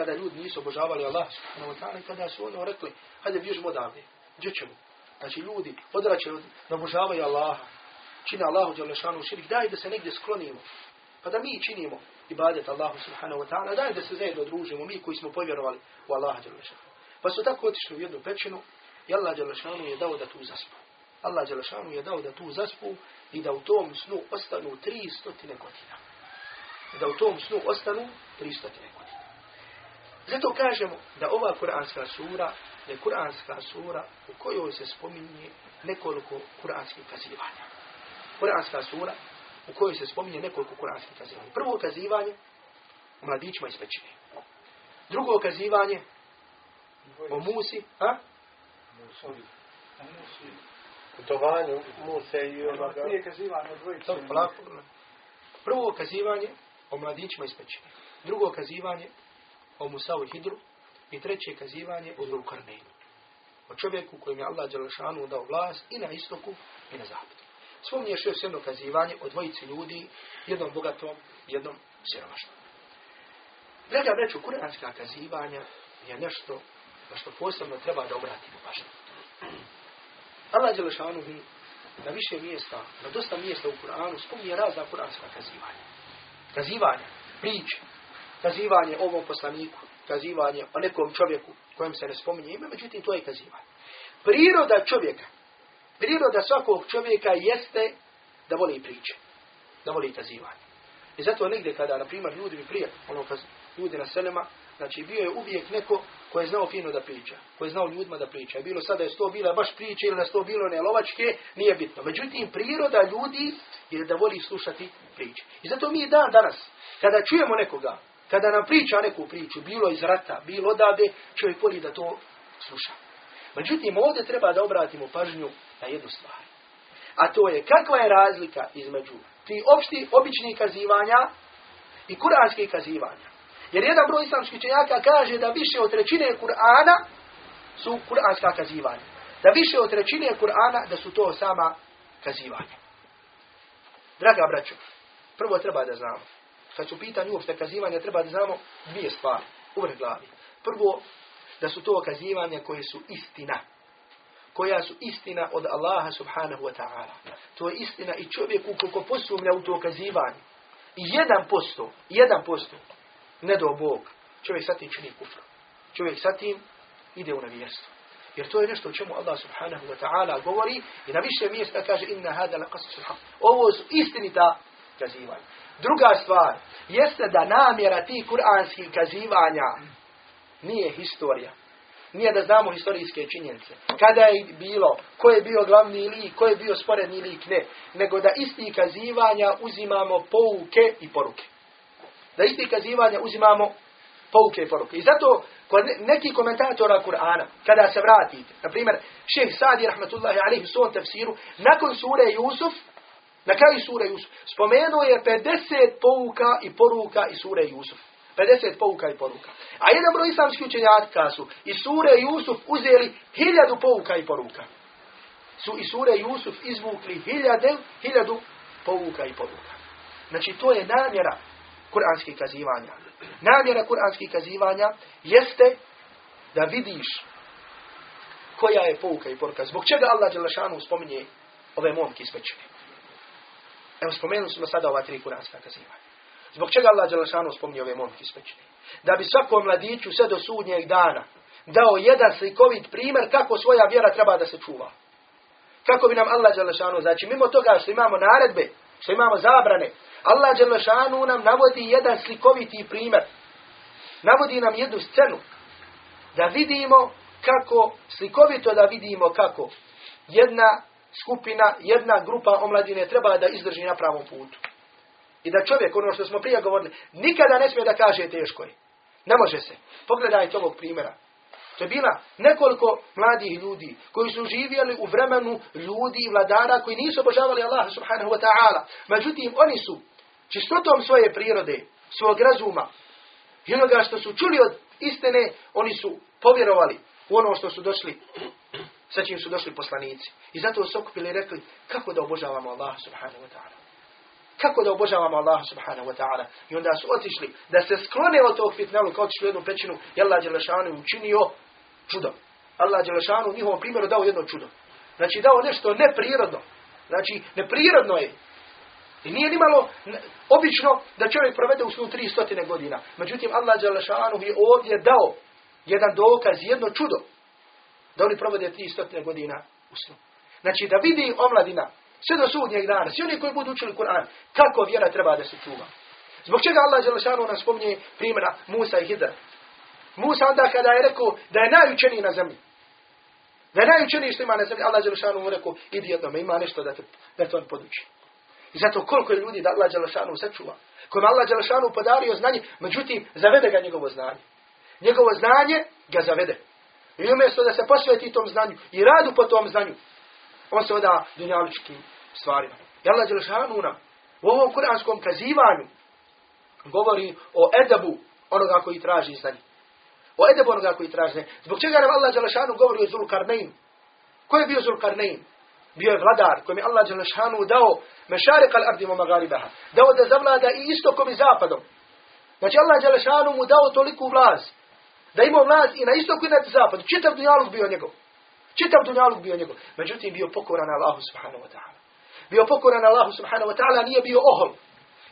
kada ljudi nisu obožavali Allah, subhanahu kada su ono rekli, hajde bježimo odavde, gdje ćemo? Znači ljudi odraćaju, da obožavaju Allaha, čine Allahu Đalešanu širik, daj da se negdje sklonimo, pa da mi činimo ibadet Allahu subhanahu wa ta'ala, daj da se zajedno družimo, mi koji smo povjerovali u Allaha Đalešanu. Pa su tako otišli u jednu pećinu i Allah Đalešanu je dao da tu zaspu. Allah Đalešanu je dao da tu zaspu i da u tom snu ostanu tri stotine godina. I da u tom snu ostanu tri stotine godina. Zato kažemo da ova kuranska sura je kuranska sura u kojoj se spominje nekoliko kuranskih kazivanja. Kuranska sura u kojoj se spominje nekoliko kuranskih kazivanja. Prvo kazivanje o mladićima iz pećine. Drugo kazivanje o Musi, a? Musi. Putovanju Muse i dvojice. Prvo kazivanje o mladićima iz pećine. Drugo kazivanje o Musavu Hidru. I treće kazivanje o Zulkarneinu. O čovjeku kojem je Allah Đalešanu dao vlast i na istoku i na zapadu. Spomnije još jedno kazivanje o dvojici ljudi, jednom bogatom, jednom siromašnom. Draga breću, kuranska kazivanja je nešto na što posebno treba da obratimo pažnju. Allah Đelešanu na više mjesta, na dosta mjesta u Kur'anu spominje razna kuranska kazivanja. Kazivanja, priče, kazivanje ovom poslaniku, kazivanje o nekom čovjeku kojem se ne spominje ime, međutim to je kazivanje. Priroda čovjeka, priroda svakog čovjeka jeste da voli priče, da voli kazivanje. I zato negdje kada, na primjer, ljudi mi prije, ono kad ljudi na selema, znači bio je uvijek neko ko je znao fino da priča, ko je znao ljudima da priča. I bilo sada je sto bila baš priče ili da sto bilo ne lovačke, nije bitno. Međutim, priroda ljudi je da voli slušati priče. I zato mi dan danas, kada čujemo nekoga, kada nam priča neku priču, bilo iz rata, bilo odavde, čovjek voli da to sluša. Međutim, ovdje treba da obratimo pažnju na jednu stvar. A to je kakva je razlika između ti opšti, običnih kazivanja i kuranskih kazivanja. Jer jedan broj islamskih čenjaka kaže da više od trećine Kur'ana su kuranska kazivanja. Da više od trećine Kur'ana da su to sama kazivanja. Draga braćo, prvo treba da znamo. Kad su pitanju uopšte kazivanja, treba da znamo dvije stvari. U glavi. Prvo, da su to kazivanja koje su istina. Koja su istina od Allaha subhanahu wa ta'ala. To je istina i čovjek ukoliko posumlja u to kazivanje. I jedan posto, jedan posto, ne do Bog, čovjek sa tim čini kufr. Čovjek sa tim ide u nevjerstvo. Jer to je nešto o čemu Allah subhanahu wa ta'ala govori i na više mjesta kaže inna hada la haq. Ovo su istinita kazivanja. Druga stvar jeste da namjera tih kuranskih kazivanja nije historija. Nije da znamo historijske činjenice. Kada je bilo, ko je bio glavni lik, ko je bio sporedni lik, ne. Nego da isti kazivanja uzimamo pouke i poruke. Da isti kazivanja uzimamo pouke i poruke. I zato kod neki komentatora Kur'ana, kada se vratite, na primjer, šeh Sadi, rahmatullahi alaihi, u svom tefsiru, nakon sure Jusuf, na kraju sure Jusuf, spomenuo je 50 pouka i poruka iz sure Jusuf. 50 pouka i poruka. A jedan broj islamskih učenjaka su iz sure Jusuf uzeli hiljadu pouka i poruka. Su iz sure Jusuf izvukli hiljade, hiljadu pouka i poruka. Znači to je namjera kuranskih kazivanja. Namjera kuranskih kazivanja jeste da vidiš koja je pouka i poruka. Zbog čega Allah Đelešanu spominje ove momke ispečene? Evo spomenuli smo sada ova tri kuranska kazivanja. Zbog čega Allah Đelešanu spominje ove momke ispečene? Da bi svakom mladiću sve do sudnjeg dana dao jedan slikovit primjer kako svoja vjera treba da se čuva. Kako bi nam Allah Đelešanu, znači mimo toga što imamo naredbe, što imamo zabrane, Allah Đelešanu nam navodi jedan slikoviti primjer. Navodi nam jednu scenu. Da vidimo kako, slikovito da vidimo kako jedna skupina, jedna grupa omladine treba da izdrži na pravom putu. I da čovjek, ono što smo prije govorili, nikada ne smije da kaže teško je. Ne može se. Pogledajte ovog primjera. To je bila nekoliko mladih ljudi koji su živjeli u vremenu ljudi i vladara koji nisu obožavali Allaha subhanahu wa ta'ala. Međutim, oni su čistotom svoje prirode, svog razuma i onoga što su čuli od istine, oni su povjerovali u ono što su došli, sa čim su došli poslanici. I zato su okupili i rekli, kako da obožavamo Allaha subhanahu wa ta'ala. Kako da obožavamo Allaha subhanahu wa ta'ala. I onda su otišli da se sklone od tog fitnalu kao otišli u jednu pećinu i Allah Đelešanu učinio čudo. Allah Đelešanu u njihovom primjeru dao jedno čudo. Znači dao nešto neprirodno. Znači neprirodno je. I nije nimalo obično da čovjek provede u snu 300 godina. Međutim, Allah Đelešanu je ovdje dao jedan dokaz, jedno čudo. Da oni provode 300 godina u snu. Znači da vidi omladina sve do sudnjeg dana, svi oni koji budu učili Kur'an, kako vjera treba da se čuva. Zbog čega Allah Đelešanu nam spominje primjera Musa i Hidra. Musa onda kada je rekao da je najučeniji na zemlji. Da je najučeniji što ima na zemlji, Allah Đelešanu mu rekao, idi jednome, ima nešto da te, da te on poduči. I zato koliko je ljudi da Allah Đelešanu sačuva. Kojima Allah Đelešanu podario znanje, međutim, zavede ga njegovo znanje. Njegovo znanje ga zavede. I umjesto da se posveti tom znanju i radu po tom znanju, on se oda dunjaličkim stvarima. I Allah Đelešanu nam u ovom kuranskom kazivanju govori o edabu onoga koji traži znanje. O edebu onoga koji traži znanje. Zbog čega nam Allah Đelešanu govori o Zulkarnein? Ko je bio Zulkarnein? Bio je vladar kojem je Allah Đelešanu dao mešarik al ardi magaribaha. Dao da zavlada i istokom i zapadom. Znači Allah Đelešanu mu dao toliku vlast. Da imao vlast i na istoku i na zapadu. Čitav dunjaluk bio njegov. Čitav dunjaluk bio njegov. Međutim, bio pokoran Allahu subhanahu wa ta'ala. Bio pokoran Allahu subhanahu wa ta'ala, nije bio ohol.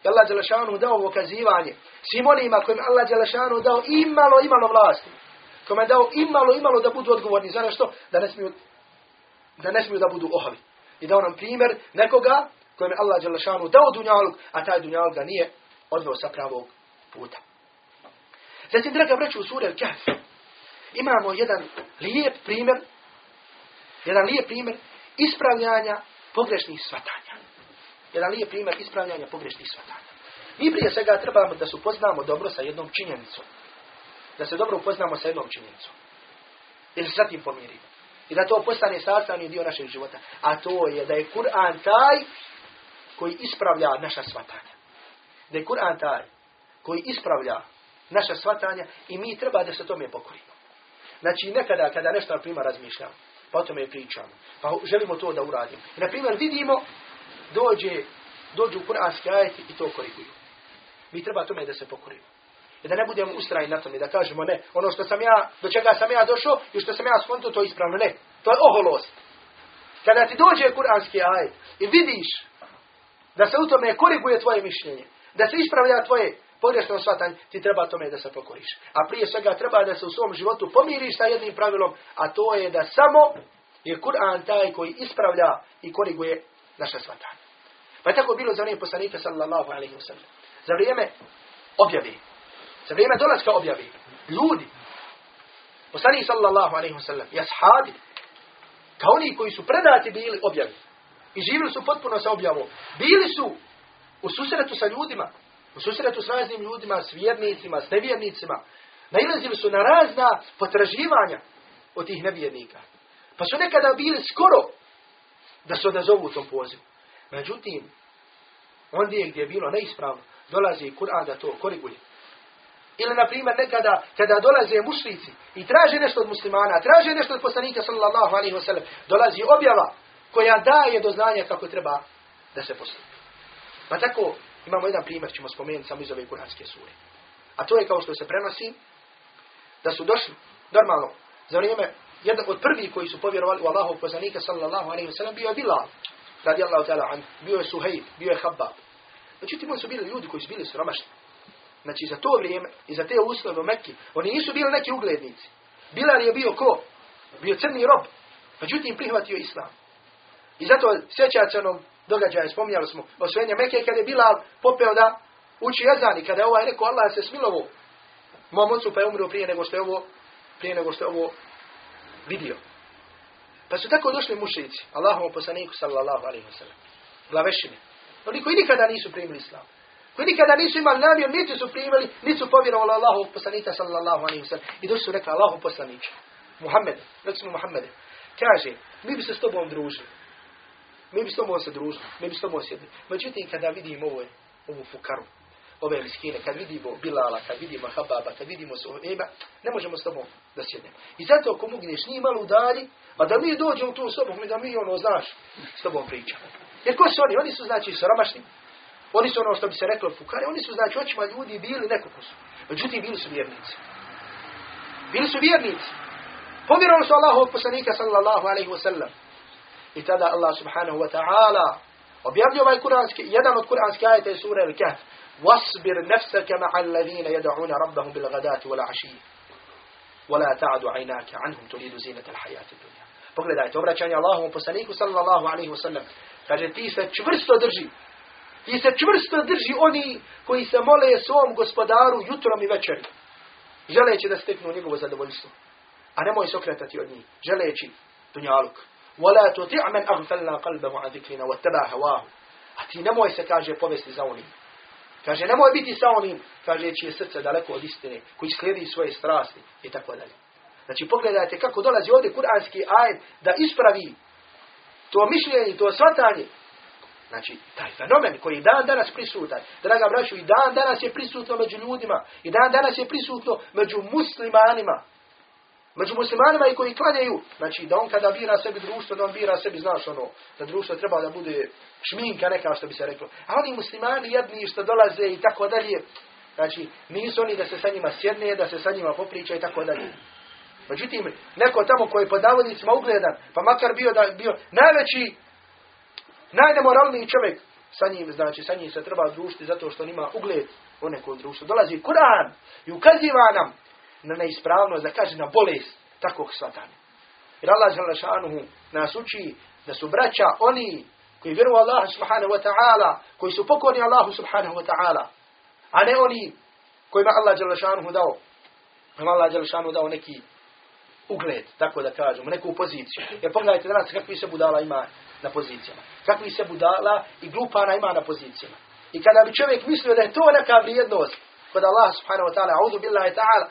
I Allah Đelešanu dao ovo kazivanje. Svim onima kojim Allah Đelešanu dao imalo, imalo vlasti. Kojima je dao imalo, imalo da budu odgovorni. Za nešto? Da ne smiju, da ne smiju da budu oholi. I dao nam primjer nekoga kojem je Allah Đelešanu dao dunjaluk, a taj dunjaluk ga nije odveo sa pravog puta. Zatim, draga braću, u suri Al-Kahf imamo jedan lijep primjer, jedan lijep primjer ispravljanja pogrešnih svatanja. Jedan lijep primjer ispravljanja pogrešnih svatanja. Mi prije svega trebamo da se upoznamo dobro sa jednom činjenicom. Da se dobro upoznamo sa jednom činjenicom. Ili se zatim pomirimo. I da to postane sastavni dio našeg života. A to je da je Kur'an taj koji ispravlja naša svatanja. Da je Kur'an taj koji ispravlja naša svatanja i mi treba da se tome pokorimo. Znači nekada kada nešto na primjer razmišljamo, pa o tome pričamo, pa želimo to da uradimo. I na primjer vidimo, dođe, dođu kuranski ajeti i to koriguju. Mi treba tome da se pokorimo. I da ne budemo ustrajni na tome, da kažemo ne, ono što sam ja, do čega sam ja došao i što sam ja skonto, to je ispravno. Ne, to je oholost. Kada ti dođe kuranski ajet i vidiš da se u tome koriguje tvoje mišljenje, da se ispravlja tvoje pogrešno shvatanje, ti treba tome da se pokoriš. A prije svega treba da se u svom životu pomiriš sa jednim pravilom, a to je da samo je Kur'an taj koji ispravlja i koriguje naše shvatanje. Pa je tako bilo za vrijeme poslanika sallallahu alaihi wa sallam. Za vrijeme objavi. Za vrijeme dolaska objavi. Ljudi. Poslanik sallallahu alaihi wa sallam. I. Kao oni koji su predati bili objavi. I živjeli su potpuno sa objavom. Bili su u susretu sa ljudima. U susretu s raznim ljudima, s vjernicima, s nevjernicima. Nailazili su na razna potraživanja od tih nevjernika. Pa su nekada bili skoro da se odazovu u tom pozivu. Međutim, ondje gdje je bilo neispravno, dolazi Kur'an da to koriguje. Ili, na primjer, nekada kada dolaze mušlici i traže nešto od muslimana, traže nešto od poslanika, sallallahu alaihi wa sallam, dolazi objava koja daje do znanja kako treba da se postupi. Pa tako, imamo jedan primjer, ćemo spomenuti samo iz ove kuranske sure. A to je kao što se prenosi, da su došli, normalno, za vrijeme jedan od prvih koji su povjerovali u Allahov poslanika sallallahu alejhi ve sellem bio je Bilal radijallahu ta'ala an bio je Suhejb bio je Habab međutim oni su bili ljudi koji su bili siromašni. Znači za to vrijeme i za te uslove u Mekki oni nisu bili neki uglednici. Bilal je bio ko? Bio crni rob. Međutim prihvatio islam. I zato sjećate se onom događaju, spominjali smo osvojenje Mekke kada je Bilal popeo da uči jezan i kada je ovaj rekao Allah se smilovo mom ocu pa je umro prije nego što je ovo prije nego što je ovo vidio. Pa su tako došli mušici, Allahom poslaniku sallallahu alaihi wa sallam, glavešine. Oni koji nikada nisu primili islam. Koji nikada nisu imali namjer, niti su primili, niti su povjerovali Allahu poslanika sallallahu alaihi wa sallam. I došli su rekli Allahu poslaniče, Muhammed, rekli smo Muhammede, kaže, mi bi se s tobom družili. Mi bi s tobom se družili, mi bi s tobom sjedli. Međutim, kada vidim ovo, ovu fukaru, ove miskine, kad vidimo Bilala, kad vidimo Hababa, kad vidimo Suheba, ne možemo s tobom da sjednemo. I zato ako mogneš njih malo udalji, a da mi dođemo tu sobu, mi da mi ono, znaš, s tobom pričamo. Jer ko su oni? Oni su znači sramašni, oni su ono što bi se reklo fukare, oni su znači očima ljudi bili neko ko su. Međutim, bili su vjernici. Bili su vjernici. Povjerovali su Allahu poslanika sallallahu alaihi wa sallam. I tada Allah subhanahu wa ta'ala objavljuje ovaj kuranski, jedan od kuranski ajeta je sura Al-Kahf. واصبر نفسك مع الذين يدعون ربهم بالغداة والعشي ولا تعد عيناك عنهم تريد زينة الحياة الدنيا Pogledajte, obraćanje Allahovom poslaniku sallallahu alaihi wasallam. Kaže, ti se čvrsto drži. Ti se čvrsto drži oni koji se mole svom gospodaru jutrom i večeri. Želeći da steknu njegovo zadovoljstvo. A nemoj se okretati od njih. Želeći dunjaluk. وَلَا تُطِعْ مَنْ أَغْفَلْنَا قَلْبَهُ عَنْ ذِكْرِنَا وَاتَّبَعَ هَوَاهُ A ti nemoj se, kaže, povesti za onim. Kaže, nemoj biti sa onim, kaže, čije srce daleko od istine, koji slijedi svoje strasti i tako dalje. Znači, pogledajte kako dolazi ovdje kuranski ajet da ispravi to mišljenje, to svatanje. Znači, taj fenomen koji dan danas prisutan, draga braću, i dan danas je prisutno među ljudima, i dan danas je prisutno među muslimanima, među muslimanima i koji klanjaju, znači da on kada bira sebi društvo, da on bira sebi, znaš ono, da društvo treba da bude šminka neka što bi se reklo. A oni muslimani jedni što dolaze i tako dalje, znači nisu oni da se sa njima sjedne, da se sa njima popriča i tako dalje. Međutim, neko tamo koji je pod navodnicima ugledan, pa makar bio da bio najveći, najnemoralniji čovjek, sa njim, znači sa njim se treba družiti zato što on ima ugled u nekom društvu. Dolazi Kur'an i ukaziva nam na neispravnost, da kaže na bolest takvog svatanja. Jer Allah Želešanuhu nas uči da su braća oni koji vjeruju Allah subhanahu wa ta'ala, koji su pokorni Allahu subhanahu wa ta'ala, a ne oni kojima Allah Želešanuhu dao, kojima Allah Želešanuhu dao neki ugled, tako da kažemo, neku poziciju. Jer pogledajte danas kakvi se budala ima na pozicijama. Kakvi se budala i glupana ima na pozicijama. I kada bi čovjek mislio da je to neka vrijednost kod Allah subhanahu wa ta'ala, audu billahi ta'ala,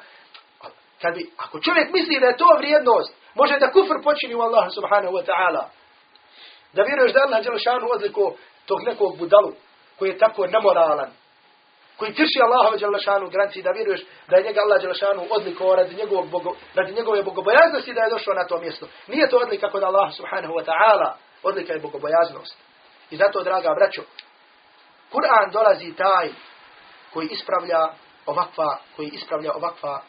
kad bi, ako čovjek misli da je to vrijednost, može da kufr počini u Allah subhanahu wa ta'ala. Da vjeruješ da Allah Đelešanu odliko tog nekog budalu koji je tako nemoralan, koji krši Allahove Đelešanu granci, da vjeruješ da je njega Allah Đelešanu odliko radi, njegovog bogo, radi njegove bogobojaznosti da je došao na to mjesto. Nije to odlika kod Allah subhanahu wa ta'ala, odlika je bogobojaznost. I zato, draga braćo, Kur'an dolazi taj koji ispravlja ovakva, koji ispravlja ovakva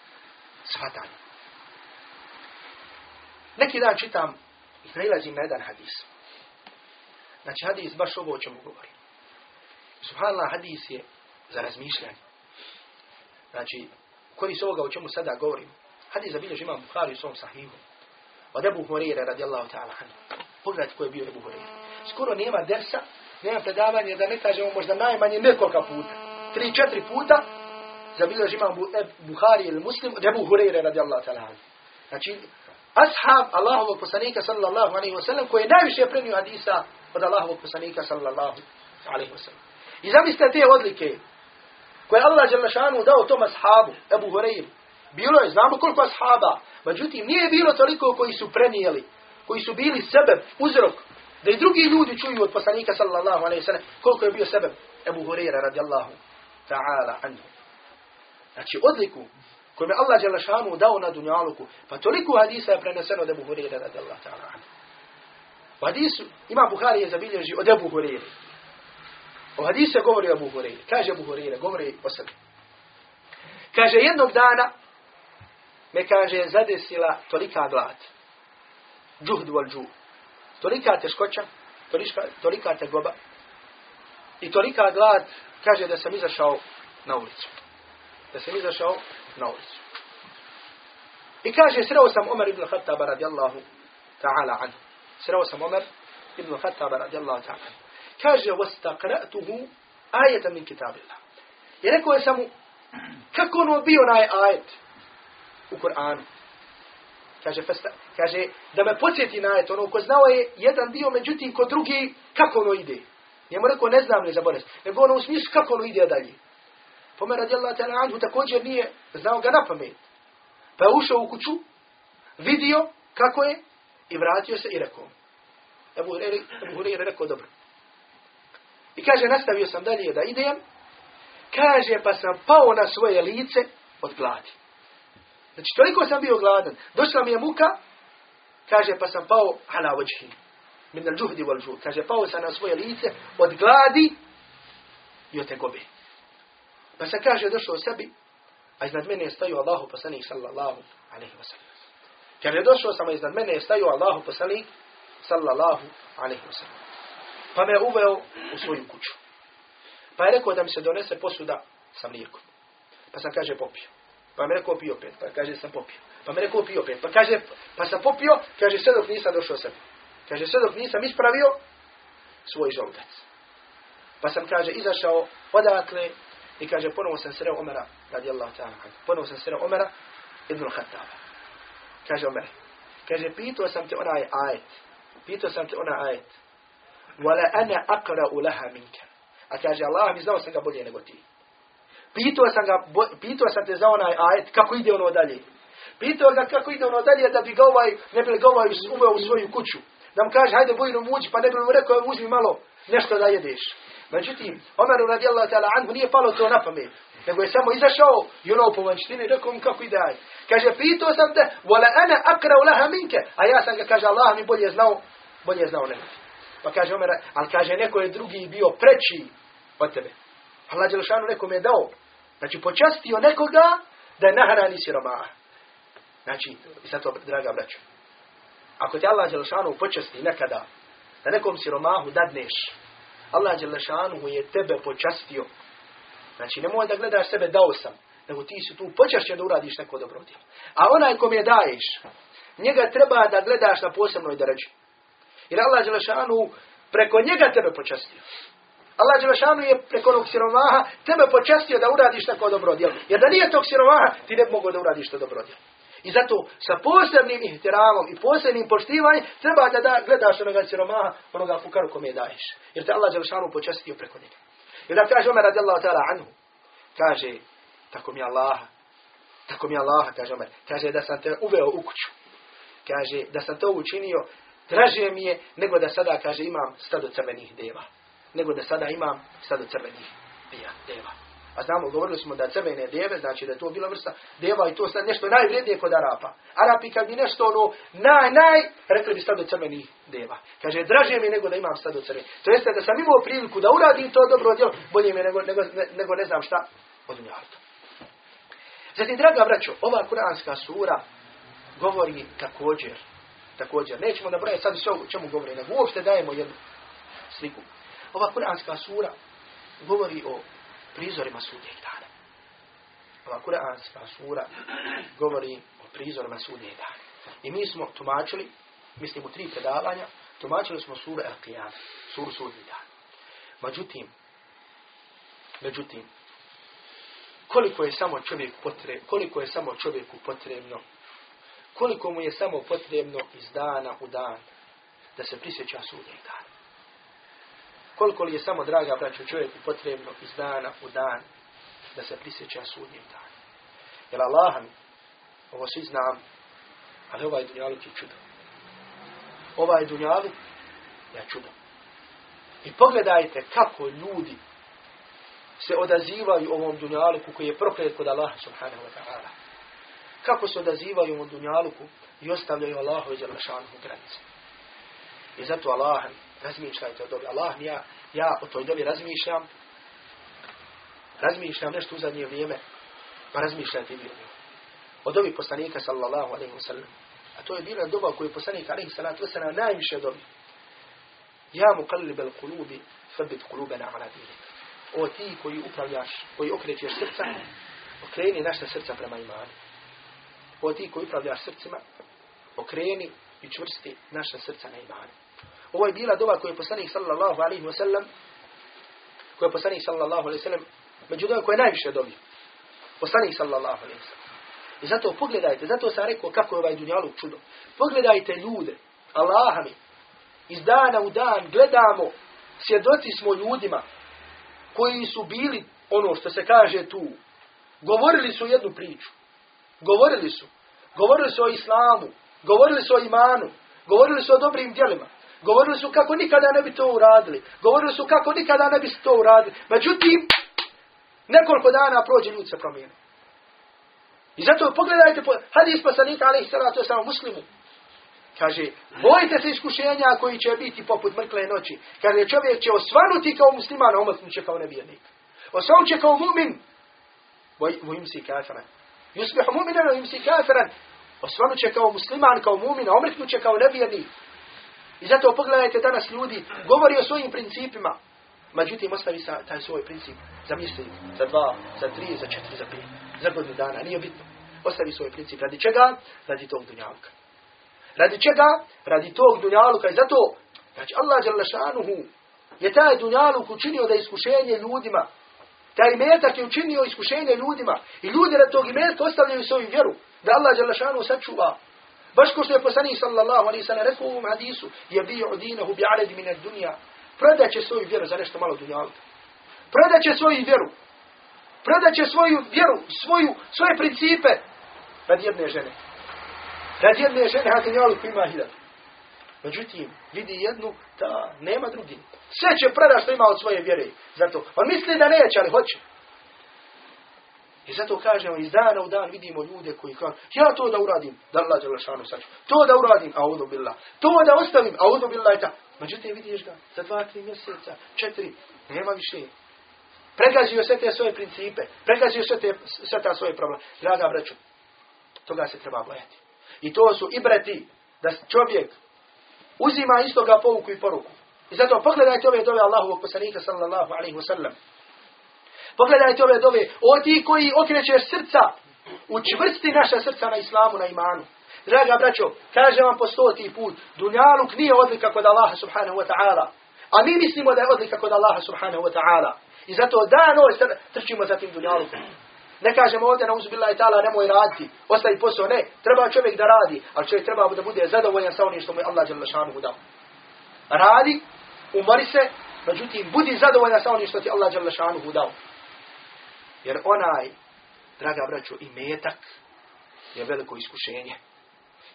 shvatanje. Neki dan čitam i prilazim na jedan hadis. Znači hadis baš ovo o čemu govori. Subhanallah, hadis je za razmišljanje. Znači, korist ovoga o čemu sada govorim. Hadis zabilježi imam Bukhari u svom sahihu. Od Ebu Hureyre radijallahu ta'ala anhu. Pogledajte ko je bio Ebu Hureyre. Skoro nema dersa, nema predavanja da ne kažemo možda najmanje nekoliko puta. Tri, četiri puta zabilježi imam Bukhari ili Muslim od Ebu Hureyre radijallahu ta'ala. Znači, ashab Allahovog poslanika sallallahu alaihi wa sallam koji je najviše prenio hadisa od Allahovog poslanika sallallahu alaihi wa sallam. I zamislite te odlike koje Allah Đelešanu dao tom ashabu, Ebu Hureyre. Bilo je, znamo koliko ashaba, međutim nije bilo toliko koji su prenijeli, koji su bili sebe, uzrok, da i drugi ljudi čuju od poslanika sallallahu alaihi wa sallam, koliko je bio sebe Ebu Hureyre radijallahu ta'ala anhu. Znači odliku koju je Allah Đelešanu dao na dunjaluku, pa toliko hadisa je preneseno od Ebu Hureyre radijallahu ta'ala anhu. U hadisu ima Buhari je zabilježi od Ebu Hureyre. U hadisu govori Ebu Hureyre. Kaže Ebu Hureyre, govori o sebi. Kaže jednog dana me kaže zadesila tolika glad. džuhd wal džu. Tolika teškoća, tolika, tolika tegoba i tolika glad, kaže da sam izašao na ulicu. Da sam izašao na ulicu. I kaže, sreo sam Omer ibn Khattaba radijallahu ta'ala anhu. Sreo sam Omer ibn Khattaba radijallahu ta'ala anhu. Kaže, وَسْتَقْرَأْتُهُ آيَةً min kitabillah. I rekao je samo, kako ono bio onaj ajet u Kur'anu. Kaže, festa, kaže, da me podsjeti na ajet, ono ko znao je jedan dio, međutim, kod drugi, kako ono ide. Njemu rekao, ne znam za bolest. Nego ono u smislu kako ono ide dalje. Pomer radijallahu ta'ala anhu također nije znao ga na pamet. Pa je ušao u kuću, vidio kako je i vratio se i rekao. Ebu Hureyre rekao, dobro. I kaže, nastavio sam dalje da idem. Kaže, pa sam pao na svoje lice od gladi. Znači, toliko sam bio gladan. Došla mi je muka, kaže, pa sam pao ala vajhi. Min al džuhdi wal džuh. Kaže, pao sam na svoje lice od gladi i od tegobe. Pa se kaže, došao sebi, a iznad mene je staju Allahu poslanik sallallahu alaihi wa sallam. Kaže, došao sam, a iznad mene je staju Allahu poslanik sallallahu alaihi wa sallam. Pa me uveo u svoju kuću. Pa je rekao da mi se donese posuda sa mlijekom. Pa sam kaže popio. Pa mi rekao pio pet. Pa kaže sam popio. Pa mi rekao pio pet. Pa kaže, pa sam popio, kaže sve dok nisam došao sebi. Kaže sve dok nisam ispravio svoj žoludac. Pa sam kaže izašao odakle i kaže ponovo sam sreo Omera radijallahu ta'ala. Ponovo sam sreo Omera ibn Khattaba. Kaže Omer. Kaže pitao sam te onaj ajet. Pitao sam te onaj ajet. Wala ana aqra'u laha minka. A kaže Allah mi znao sam ga bolje nego ti. Pitao sam, ga, pitao sam te za onaj ajet, kako ide ono dalje. Pitao ga kako ide ono dalje, da bi ga ovaj, ne bi ga ovaj uveo u svoju kuću. Da mu kaže, hajde bojno muđi, pa ne bi mu rekao, uzmi malo nešto da jedeš. Međutim, Omeru radijallahu ta'ala anhu nije palo to na pamet. Nego je samo izašao i ono po vanštini rekao mu kako ide. Kaže, pitao sam te, wala ana akrau laha minke. A ja sam ga, kaže, Allah mi bolje znao, bolje znao nego. Pa kaže Omer, ali kaže, neko je drugi bio preći od tebe. Allah Đelšanu nekom je dao. Znači, počastio nekoga da nahrani siromaha. Znači, i sad to, draga braću. Ako te Allah Đelšanu počasti nekada da nekom siromahu dadneš, Allah Đelšanu je tebe počastio. Znači, nemoj da gledaš sebe dao sam, nego ti si tu počašćen da uradiš neko dobro djelo. A onaj kom je daješ, njega treba da gledaš na posebnoj dređi. Jer Allah Đelšanu preko njega tebe počastio. Allah Đelešanu je preko onog siromaha tebe počastio da uradiš tako dobro djelo. Jer da nije tog siromaha, ti ne bi mogao da uradiš to dobro djelo. I zato sa posebnim ihtiramom i posebnim poštivanjem treba da, da gledaš onoga siromaha, onoga fukaru kome daješ. Jer te Allah Đelešanu počastio preko njega. I da kaže Omer radijallahu ta'ala anhu, kaže, tako mi Allah, tako mi Allah, kaže Omer, kaže da sam te uveo u kuću. Kaže, da sam to učinio, draže mi je nego da sada, kaže, imam stado crvenih deva nego da sada imam sada crvenih deva. A znamo, govorili smo da crvene deve, znači da je to bila vrsta deva i to sad nešto najvrednije kod Arapa. Arapi kad bi nešto ono naj, naj, rekli bi stado crvenih deva. Kaže, draže mi nego da imam stado crvenih. To jeste da sam imao priliku da uradim to dobro djelo, bolje mi nego, nego, ne, nego ne znam šta od unjarta. Zatim, draga braćo, ova kuranska sura govori također, također, nećemo nabrojati sad sve o čemu govori, nego uopšte dajemo jednu sliku. Ova kuranska sura govori o prizorima sudnjeg dana. Ova kuranska sura govori o prizorima sudnjeg dana. I mi smo tumačili, mislim u tri predavanja, tumačili smo suru El-Qiyam, suru sudnjeg dana. Međutim, međutim, koliko je samo čovjek potrebno, koliko je samo čovjeku potrebno, koliko mu je samo potrebno iz dana u dan da se prisjeća sudnjeg dana koliko li je samo, draga braćo, čovjeku potrebno iz dana u dan da se prisjeća sudnjem danu. Jer Allah, ovo svi znam, ali ovaj dunjaluk je čudo. Ovaj dunjaluk je čudo. I pogledajte kako ljudi se odazivaju ovom dunjaluku koji je proklet kod Allaha subhanahu wa ta'ala. Kako se odazivaju ovom dunjaluku i ostavljaju Allahu i Đalešanu granice. I zato Allah razmišljajte o dobi. Allah ja, ja o toj dobi razmišljam, razmišljam nešto u zadnje vrijeme, pa razmišljajte vi o ovih poslanika, sallallahu alaihi wa sallam, a to je bila doba koju je poslanik alaihi salatu wasalam najviše dobio. Ja mu kallibel kulubi, fabit kulubena ala dinik. O ti koji upravljaš, koji okrećeš srca, okreni naša srca prema imanu. O ti koji upravljaš srcima, okreni i čvrsti naša srca na imanu. Ovo je bila doba koju je poslanik sallallahu alaihi wa sallam, koju je poslanik sallallahu alaihi wa sallam, među koje je najviše dobio. Poslanik sallallahu alaihi wa sallam. I zato pogledajte, zato sam rekao kako je ovaj dunjaluk čudo. Pogledajte ljude, Allaha iz dana u dan gledamo, svjedoci smo ljudima koji su bili ono što se kaže tu. Govorili su jednu priču. Govorili su. Govorili su o islamu. Govorili su o imanu. Govorili su o dobrim djelima. Govorili su kako nikada ne bi to uradili. Govorili su kako nikada ne bi to uradili. Međutim, nekoliko dana prođe ljudi se promijene. I zato pogledajte po hadis poslanika alaihi salatu samo muslimu. Kaže, bojite se iskušenja koji će biti poput mrkle noći. Kaže, čovjek će osvanuti kao musliman, a omrknut će kao nevjernik. Osvanut će kao mumin. Vojim si kafiran. Yusbihu mu'minan wa yumsi kafiran. Osvanut će kao musliman, kao mumin, a omrknut će kao nevjernik. I zato pogledajte danas ljudi, govori o svojim principima. Međutim, ostavi sa taj svoj princip za mjesec, za dva, za tri, za četiri, za pet, za godinu dana, nije bitno. Ostavi svoj princip. Radi čega? Radi tog dunjavka. Radi čega? Radi tog dunjaluka. I zato, znači Allah Đalešanuhu je taj dunjaluk učinio da je iskušenje ljudima. Taj imetak je učinio iskušenje ljudima. I ljudi radi tog imetka ostavljaju svoju vjeru. Da Allah Đalešanuhu sačuva. Baš ko što je poslanik sallallahu alaihi sallam rekao u ovom hadisu, je bio dinahu bi mine dunja. Prodat će svoju vjeru za nešto malo dunjaluka. Prodat će svoju vjeru. Prodat će svoju vjeru, svoju, svoje principe radi jedne žene. Radi jedne žene, a dunjaluku ima hiljadu. Međutim, vidi jednu, da nema drugi. Sve će predati što ima od svoje vjere. Zato, on misli da neće, ali hoće. I zato kažemo, iz dana u dan vidimo ljude koji kažu, ja to da uradim, da Allah je lašanu saču. To da uradim, a udu billah. To da ostavim, a udu billah i ta. Međutim, vidiš ga, za dva, tri mjeseca, četiri, nema više. Pregazio sve te svoje principe, pregazio sve, te, sve ta svoje probleme. Draga braću, toga se treba bojati. I to su i breti, da čovjek uzima istoga pouku i poruku. I zato pogledajte ove dove Allahovog poslanika sallallahu alaihi wa sallam. Pogledajte ove dove. O ti koji okrećeš srca, učvrsti naša srca na islamu, na imanu. Draga braćo, kaže vam po stoti put, dunjaluk nije odlika kod Allaha subhanahu wa ta'ala. A mi mislimo da je odlika kod Allaha subhanahu wa ta'ala. I zato da noj trčimo za tim dunjalukom. Ne kažemo ovdje na uzbila i ta'ala nemoj raditi, ostavi posao, ne. Treba čovjek da radi, ali čovjek treba da bude zadovoljan sa onim što mu je Allah dželle šanuhu dao. Radi, umori se, međutim, budi zadovoljan sa onim što ti Allah dželle šanuhu dao. Jer onaj, draga braćo, i metak je veliko iskušenje.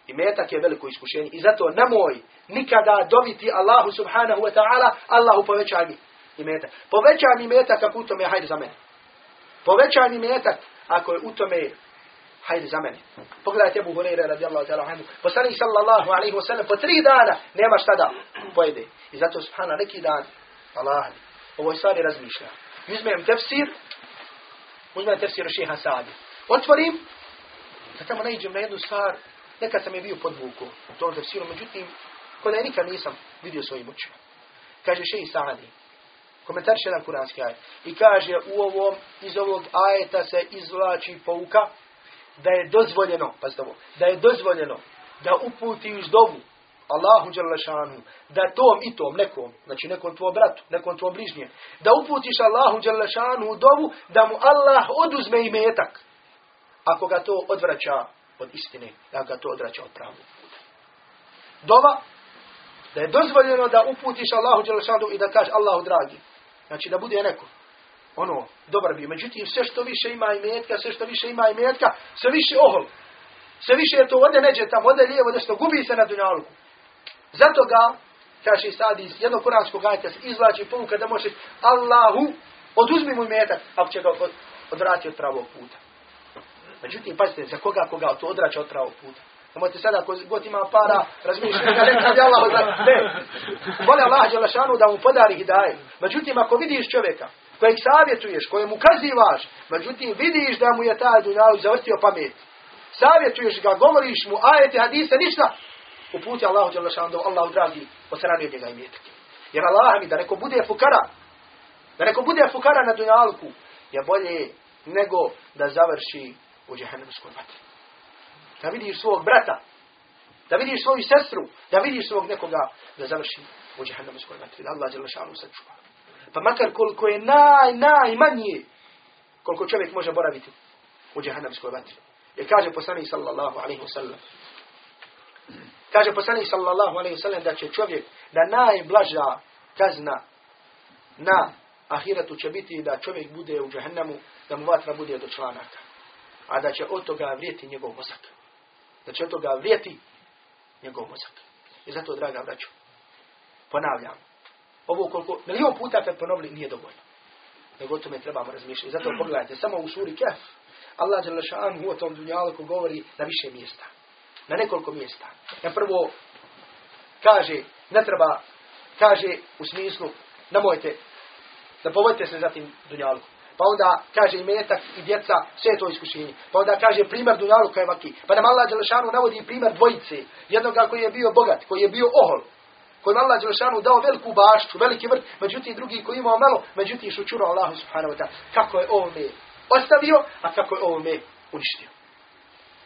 I metak je veliko iskušenje. I zato nemoj nikada dobiti Allahu subhanahu wa ta'ala, Allahu povećaj mi i metak. Povećaj mi metak ako u tome, hajde za mene. Povećaj mi metak ako je u tome, hajde za mene. Pogledajte Abu Hureyre radijallahu ta'ala anhu. Poslanik sallallahu alaihi wa sallam po tri dana nema šta da pojede. I zato subhana neki dan, Allah, ovo je stvari razmišlja. Uzmem tefsir, uzmem tefsir šeha Sadi. Otvorim, da tamo nađem na jednu stvar, nekad sam je bio pod vuku u tom tefsiru, međutim, kod je nikad nisam vidio svojim očima. Kaže šeha Sadi, komentarše jedan kuranski ajet. I kaže u ovom, iz ovog ajeta se izvlači pouka da je dozvoljeno, pazite ovo, da je dozvoljeno da uputiš dovu Allahu Đalešanu, da tom i tom nekom, znači nekom tvojom bratu, nekom tvojom bližnjem, da uputiš Allahu Đalešanu dovu, da mu Allah oduzme imetak, ako ga to odvraća od istine, da ga to odvraća od pravog puta. Dova, da je dozvoljeno da uputiš Allahu Đalešanu i da kaže Allahu dragi, Znači da bude neko. Ono, dobar bi. Međutim, sve što više ima i metka, sve što više ima i metka, sve više ohol. Sve više je to ode neđe tamo, ode lijevo, nešto, gubi se na dunjalku. Zato ga, kaže sad iz jednog kuranskog ajta se izvlači povuka da može Allahu oduzmi mu metak, ako će ga od, odvrati od pravog puta. Međutim, pazite, za koga koga to odraća od pravog puta. Nemojte sada, ako god ima para, razmišljati da nekad je Allah. Ne. Vole Allah Đelešanu da mu podari hidaje. Međutim, ako vidiš čovjeka, kojeg savjetuješ, kojemu kazivaš, međutim, vidiš da mu je taj dunjalu zavrtio pamet. savjetuješ ga, govoriš mu ajete, hadise, ništa. Uputi Allahu Đelešanu da Allahu dragi osrani od njega i mjetak. Jer Allah mi da neko bude fukara, da neko bude fukara na dunjalku, je bolje nego da završi u džehennemskoj vatri. Da vidiš svog brata, da vidiš svoju sestru, da vidiš svog nekoga da završi u džehennemskoj vatri. Da Allah Đelešanu sačuva. Pa makar koliko je naj, najmanje, koliko čovjek može boraviti u džehennemskoj vatri. Jer kaže poslanik sallallahu alaihi wa sallam, kaže poslanik sallallahu alaihi wa sallam da će čovjek, da najblaža kazna na ahiretu će biti da čovjek bude u džehennemu, da mu vatra bude do članaka. A da će od toga vrijeti njegov mozak. Da će od toga vrijeti njegov mozak. I zato, draga braćo, ponavljam, ovo koliko, milijon puta kad ponovili, nije dovoljno. Nego o tome trebamo razmišljati. Zato pogledajte, samo u suri Kef, Allah Đelešanu o tom dunjalku govori na više mjesta. Na nekoliko mjesta. Na prvo, kaže, ne treba, kaže u smislu, nemojte, da povodite se za tim dunjalku. Pa onda kaže i metak i djeca, sve je to iskušenje. Pa onda kaže primjer dunjaluka je vaki. Pa nam Allah Đelešanu navodi primjer dvojice. Jednoga koji je bio bogat, koji je bio ohol. Koji Allah Đelešanu dao veliku bašću, veliki vrt, međutim drugi koji imao malo, međutim šučuro Allahu subhanahu wa ta'ala. Kako je ovome ostavio, a kako je ovome uništio.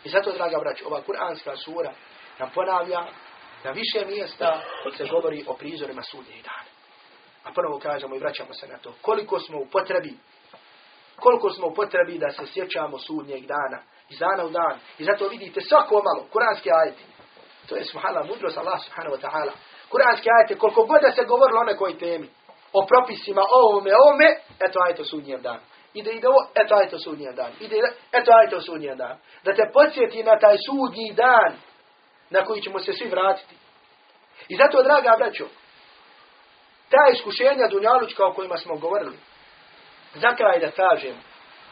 I zato, draga braći, ova kuranska sura nam ponavlja na više mjesta se govori o prizorima sudnjih dana. A ponovo kažemo i vraćamo se na to. Koliko smo u potrebi, koliko smo u potrebi da se sjećamo sudnjeg dana. Iz dana u dan. I zato vidite svako malo, kuranski ajeti. To je subhanallah, mudrost Allah subhanahu wa ta'ala. Kuranski ajeti, koliko god da se govorilo o nekoj temi, o propisima, o ovome, o ovome, eto ajto sudnjem danu. Ide, ide ovo, eto ajto sudnjem dan. Ide, eto ajto sudnjem dan. Da te podsjeti na taj sudnji dan na koji ćemo se svi vratiti. I zato, draga braćo, ta iskušenja Dunjalučka o kojima smo govorili, za kraj da kažem,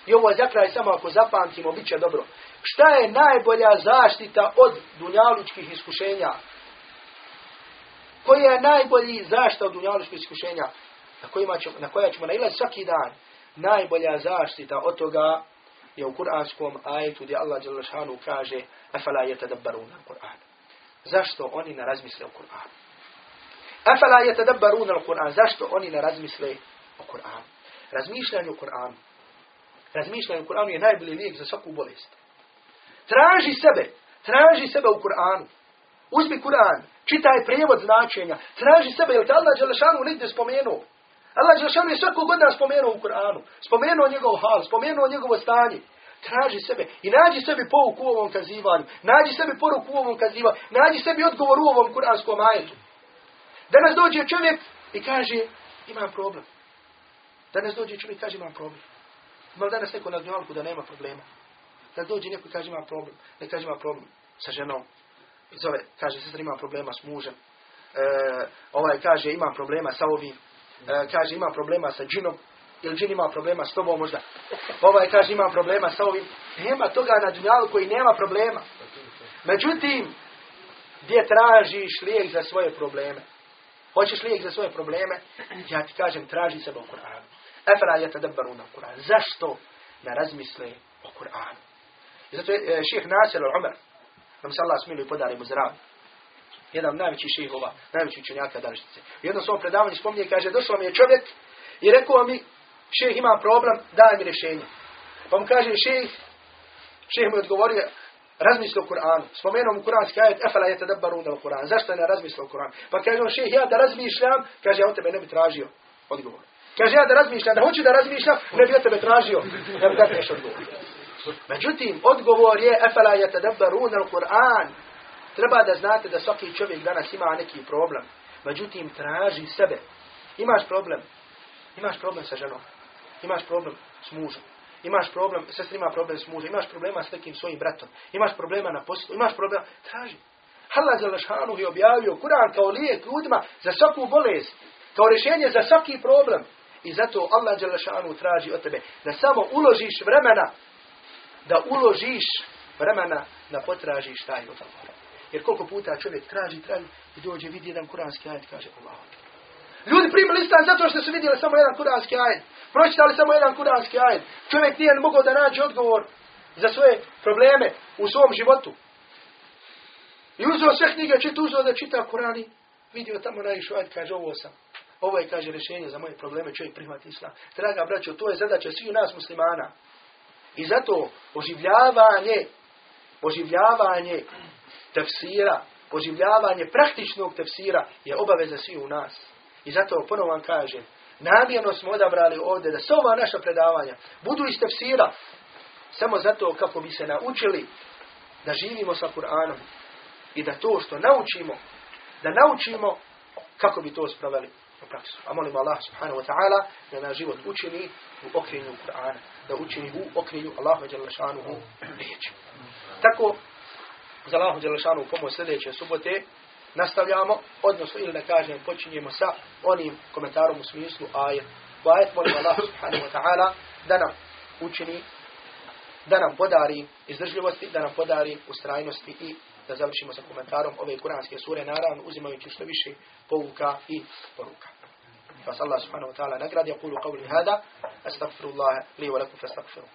i ovo je za kraj samo ako zapamtimo, bit će dobro. Šta je najbolja zaštita od Dunjalučkih iskušenja? Koja je najbolji zaštita od Dunjalučkih iskušenja? Na, kojima ćemo, na koja ćemo nailaziti svaki dan? Najbolja zaštita od toga je u kuranskom ajetu gdje Allah Đelešanu kaže Afala yetadabbaruna Kur'an. Zašto oni ne razmisle o Kur'anu? Afala yetadabbaruna al-Qur'an. Zašto oni ne razmisle o Kur'anu? Razmišljanje o Kur'anu. Razmišljanje o Kur'anu je najbolji lijek za svaku bolest. Traži sebe. Traži sebe u Kur'anu. Uzmi Kur'an. Čitaj prijevod značenja. Traži sebe. Jel te Allah Đelešanu negdje spomenuo? Allah Đelešanu je svakog godina spomenuo u Kur'anu. Spomenuo njegov hal. Spomenuo njegovo stanje. Traži sebe i nađi sebi pouku u ovom kazivanju. Nađi sebi poruku u ovom kazivanju. Nađi sebi odgovor u ovom kuranskom ajetu. Danas dođe čovjek i kaže, imam problem. Danas dođe čovjek i kaže, imam problem. Ima danas neko na dnjalku da nema problema. Da dođe neko i kaže, imam problem. Ne kaže, imam problem sa ženom. Zove, kaže, sestra, imam problema s mužem. E, ovaj kaže, imam problema sa ovim. E, kaže, imam problema sa džinom. Ili džin ima problema s tobom možda. Ovaj kaže, imam problema sa ovim. Nema toga na dnjalku koji nema problema. Međutim, gdje tražiš lijek za svoje probleme? Hoćeš lijek za svoje probleme? Ja ti kažem, traži sebe u Kur'anu. Efra je tadabbaru na Kur'an. Zašto ne razmisle o Kur'anu? Zato je e, ših Nasir al-Umar, nam se Allah smiluje i podari mu zdravlje. Jedan najveći šihova, najveći učenjaka današnjice. U jednom svom predavanju spominje, kaže, došao mi je čovjek i rekao mi, ših ima problem, daj mi rješenje. Pa mu kaže, ših, ših mu je odgovorio, razmisli o Kur'anu. Spomenuo mu kuranski ajet, efala je tadabbaru na Kur'an. Zašto ne razmisli o Kur'anu? Pa kaže on, šeh, ja da razmišljam, kaže, ja od tebe ne bi tražio odgovor. Kaže, ja da razmišljam, da hoću da razmišljam, ne bi od tebe tražio, da bi dakle odgovor. Međutim, odgovor je, efala je tadabbaru na Kur'an. Treba da znate da svaki čovjek danas ima neki problem. Međutim, traži sebe. Imaš problem. Imaš problem sa ženom. Imaš problem s mužem imaš problem, sestra ima problem s mužem, imaš problema s nekim svojim bratom, imaš problema na poslu, imaš problema, traži. Allah Zalašanu je objavio Kur'an kao lijek ljudima za svaku bolest, kao rješenje za svaki problem. I zato Allah Zalašanu traži od tebe da samo uložiš vremena, da uložiš vremena da potražiš taj odgovor. Jer koliko puta čovjek traži, traži i dođe vidi jedan kuranski ajet, kaže Allah. Ljudi primili istan zato što su vidjeli samo jedan kuranski ajet. Pročitali samo jedan kuranski ajet. Čovjek nije mogao da nađe odgovor za svoje probleme u svom životu. I uzeo sve knjige, čita, uzeo da čita Kur'an i vidio tamo naišao, ajde kaže ovo sam. Ovo je, kaže, rješenje za moje probleme, čovjek prihvati islam. Draga braćo, to je zadaća svih nas muslimana. I zato oživljavanje, oživljavanje tefsira, oživljavanje praktičnog tefsira je obaveza svih u nas. I zato ponovo vam kažem, namjerno smo odabrali ovdje da sva ova naša predavanja budu iz tefsira, samo zato kako bi se naučili da živimo sa Kur'anom i da to što naučimo, da naučimo kako bi to spravili u praksu. A molimo Allah subhanahu wa ta'ala da naš život učini u okrenju Kur'ana, da učini u okrenju Allahu Đalešanuhu riječi. Tako, za Allahu Đalešanuhu pomoć sljedeće subote, nastavljamo, odnosno ili da kažem, počinjemo sa onim komentarom u smislu ajet. U ajet molim Allah subhanahu wa ta'ala da nam učini, da nam podari izdržljivosti, da nam podari ustrajnosti i da završimo sa komentarom ove kuranske sure, naravno uzimajući što više pouka i poruka. فأسأل الله سبحانه وتعالى نقرأ يقول قولي هذا أستغفر الله لي ولكم فاستغفروه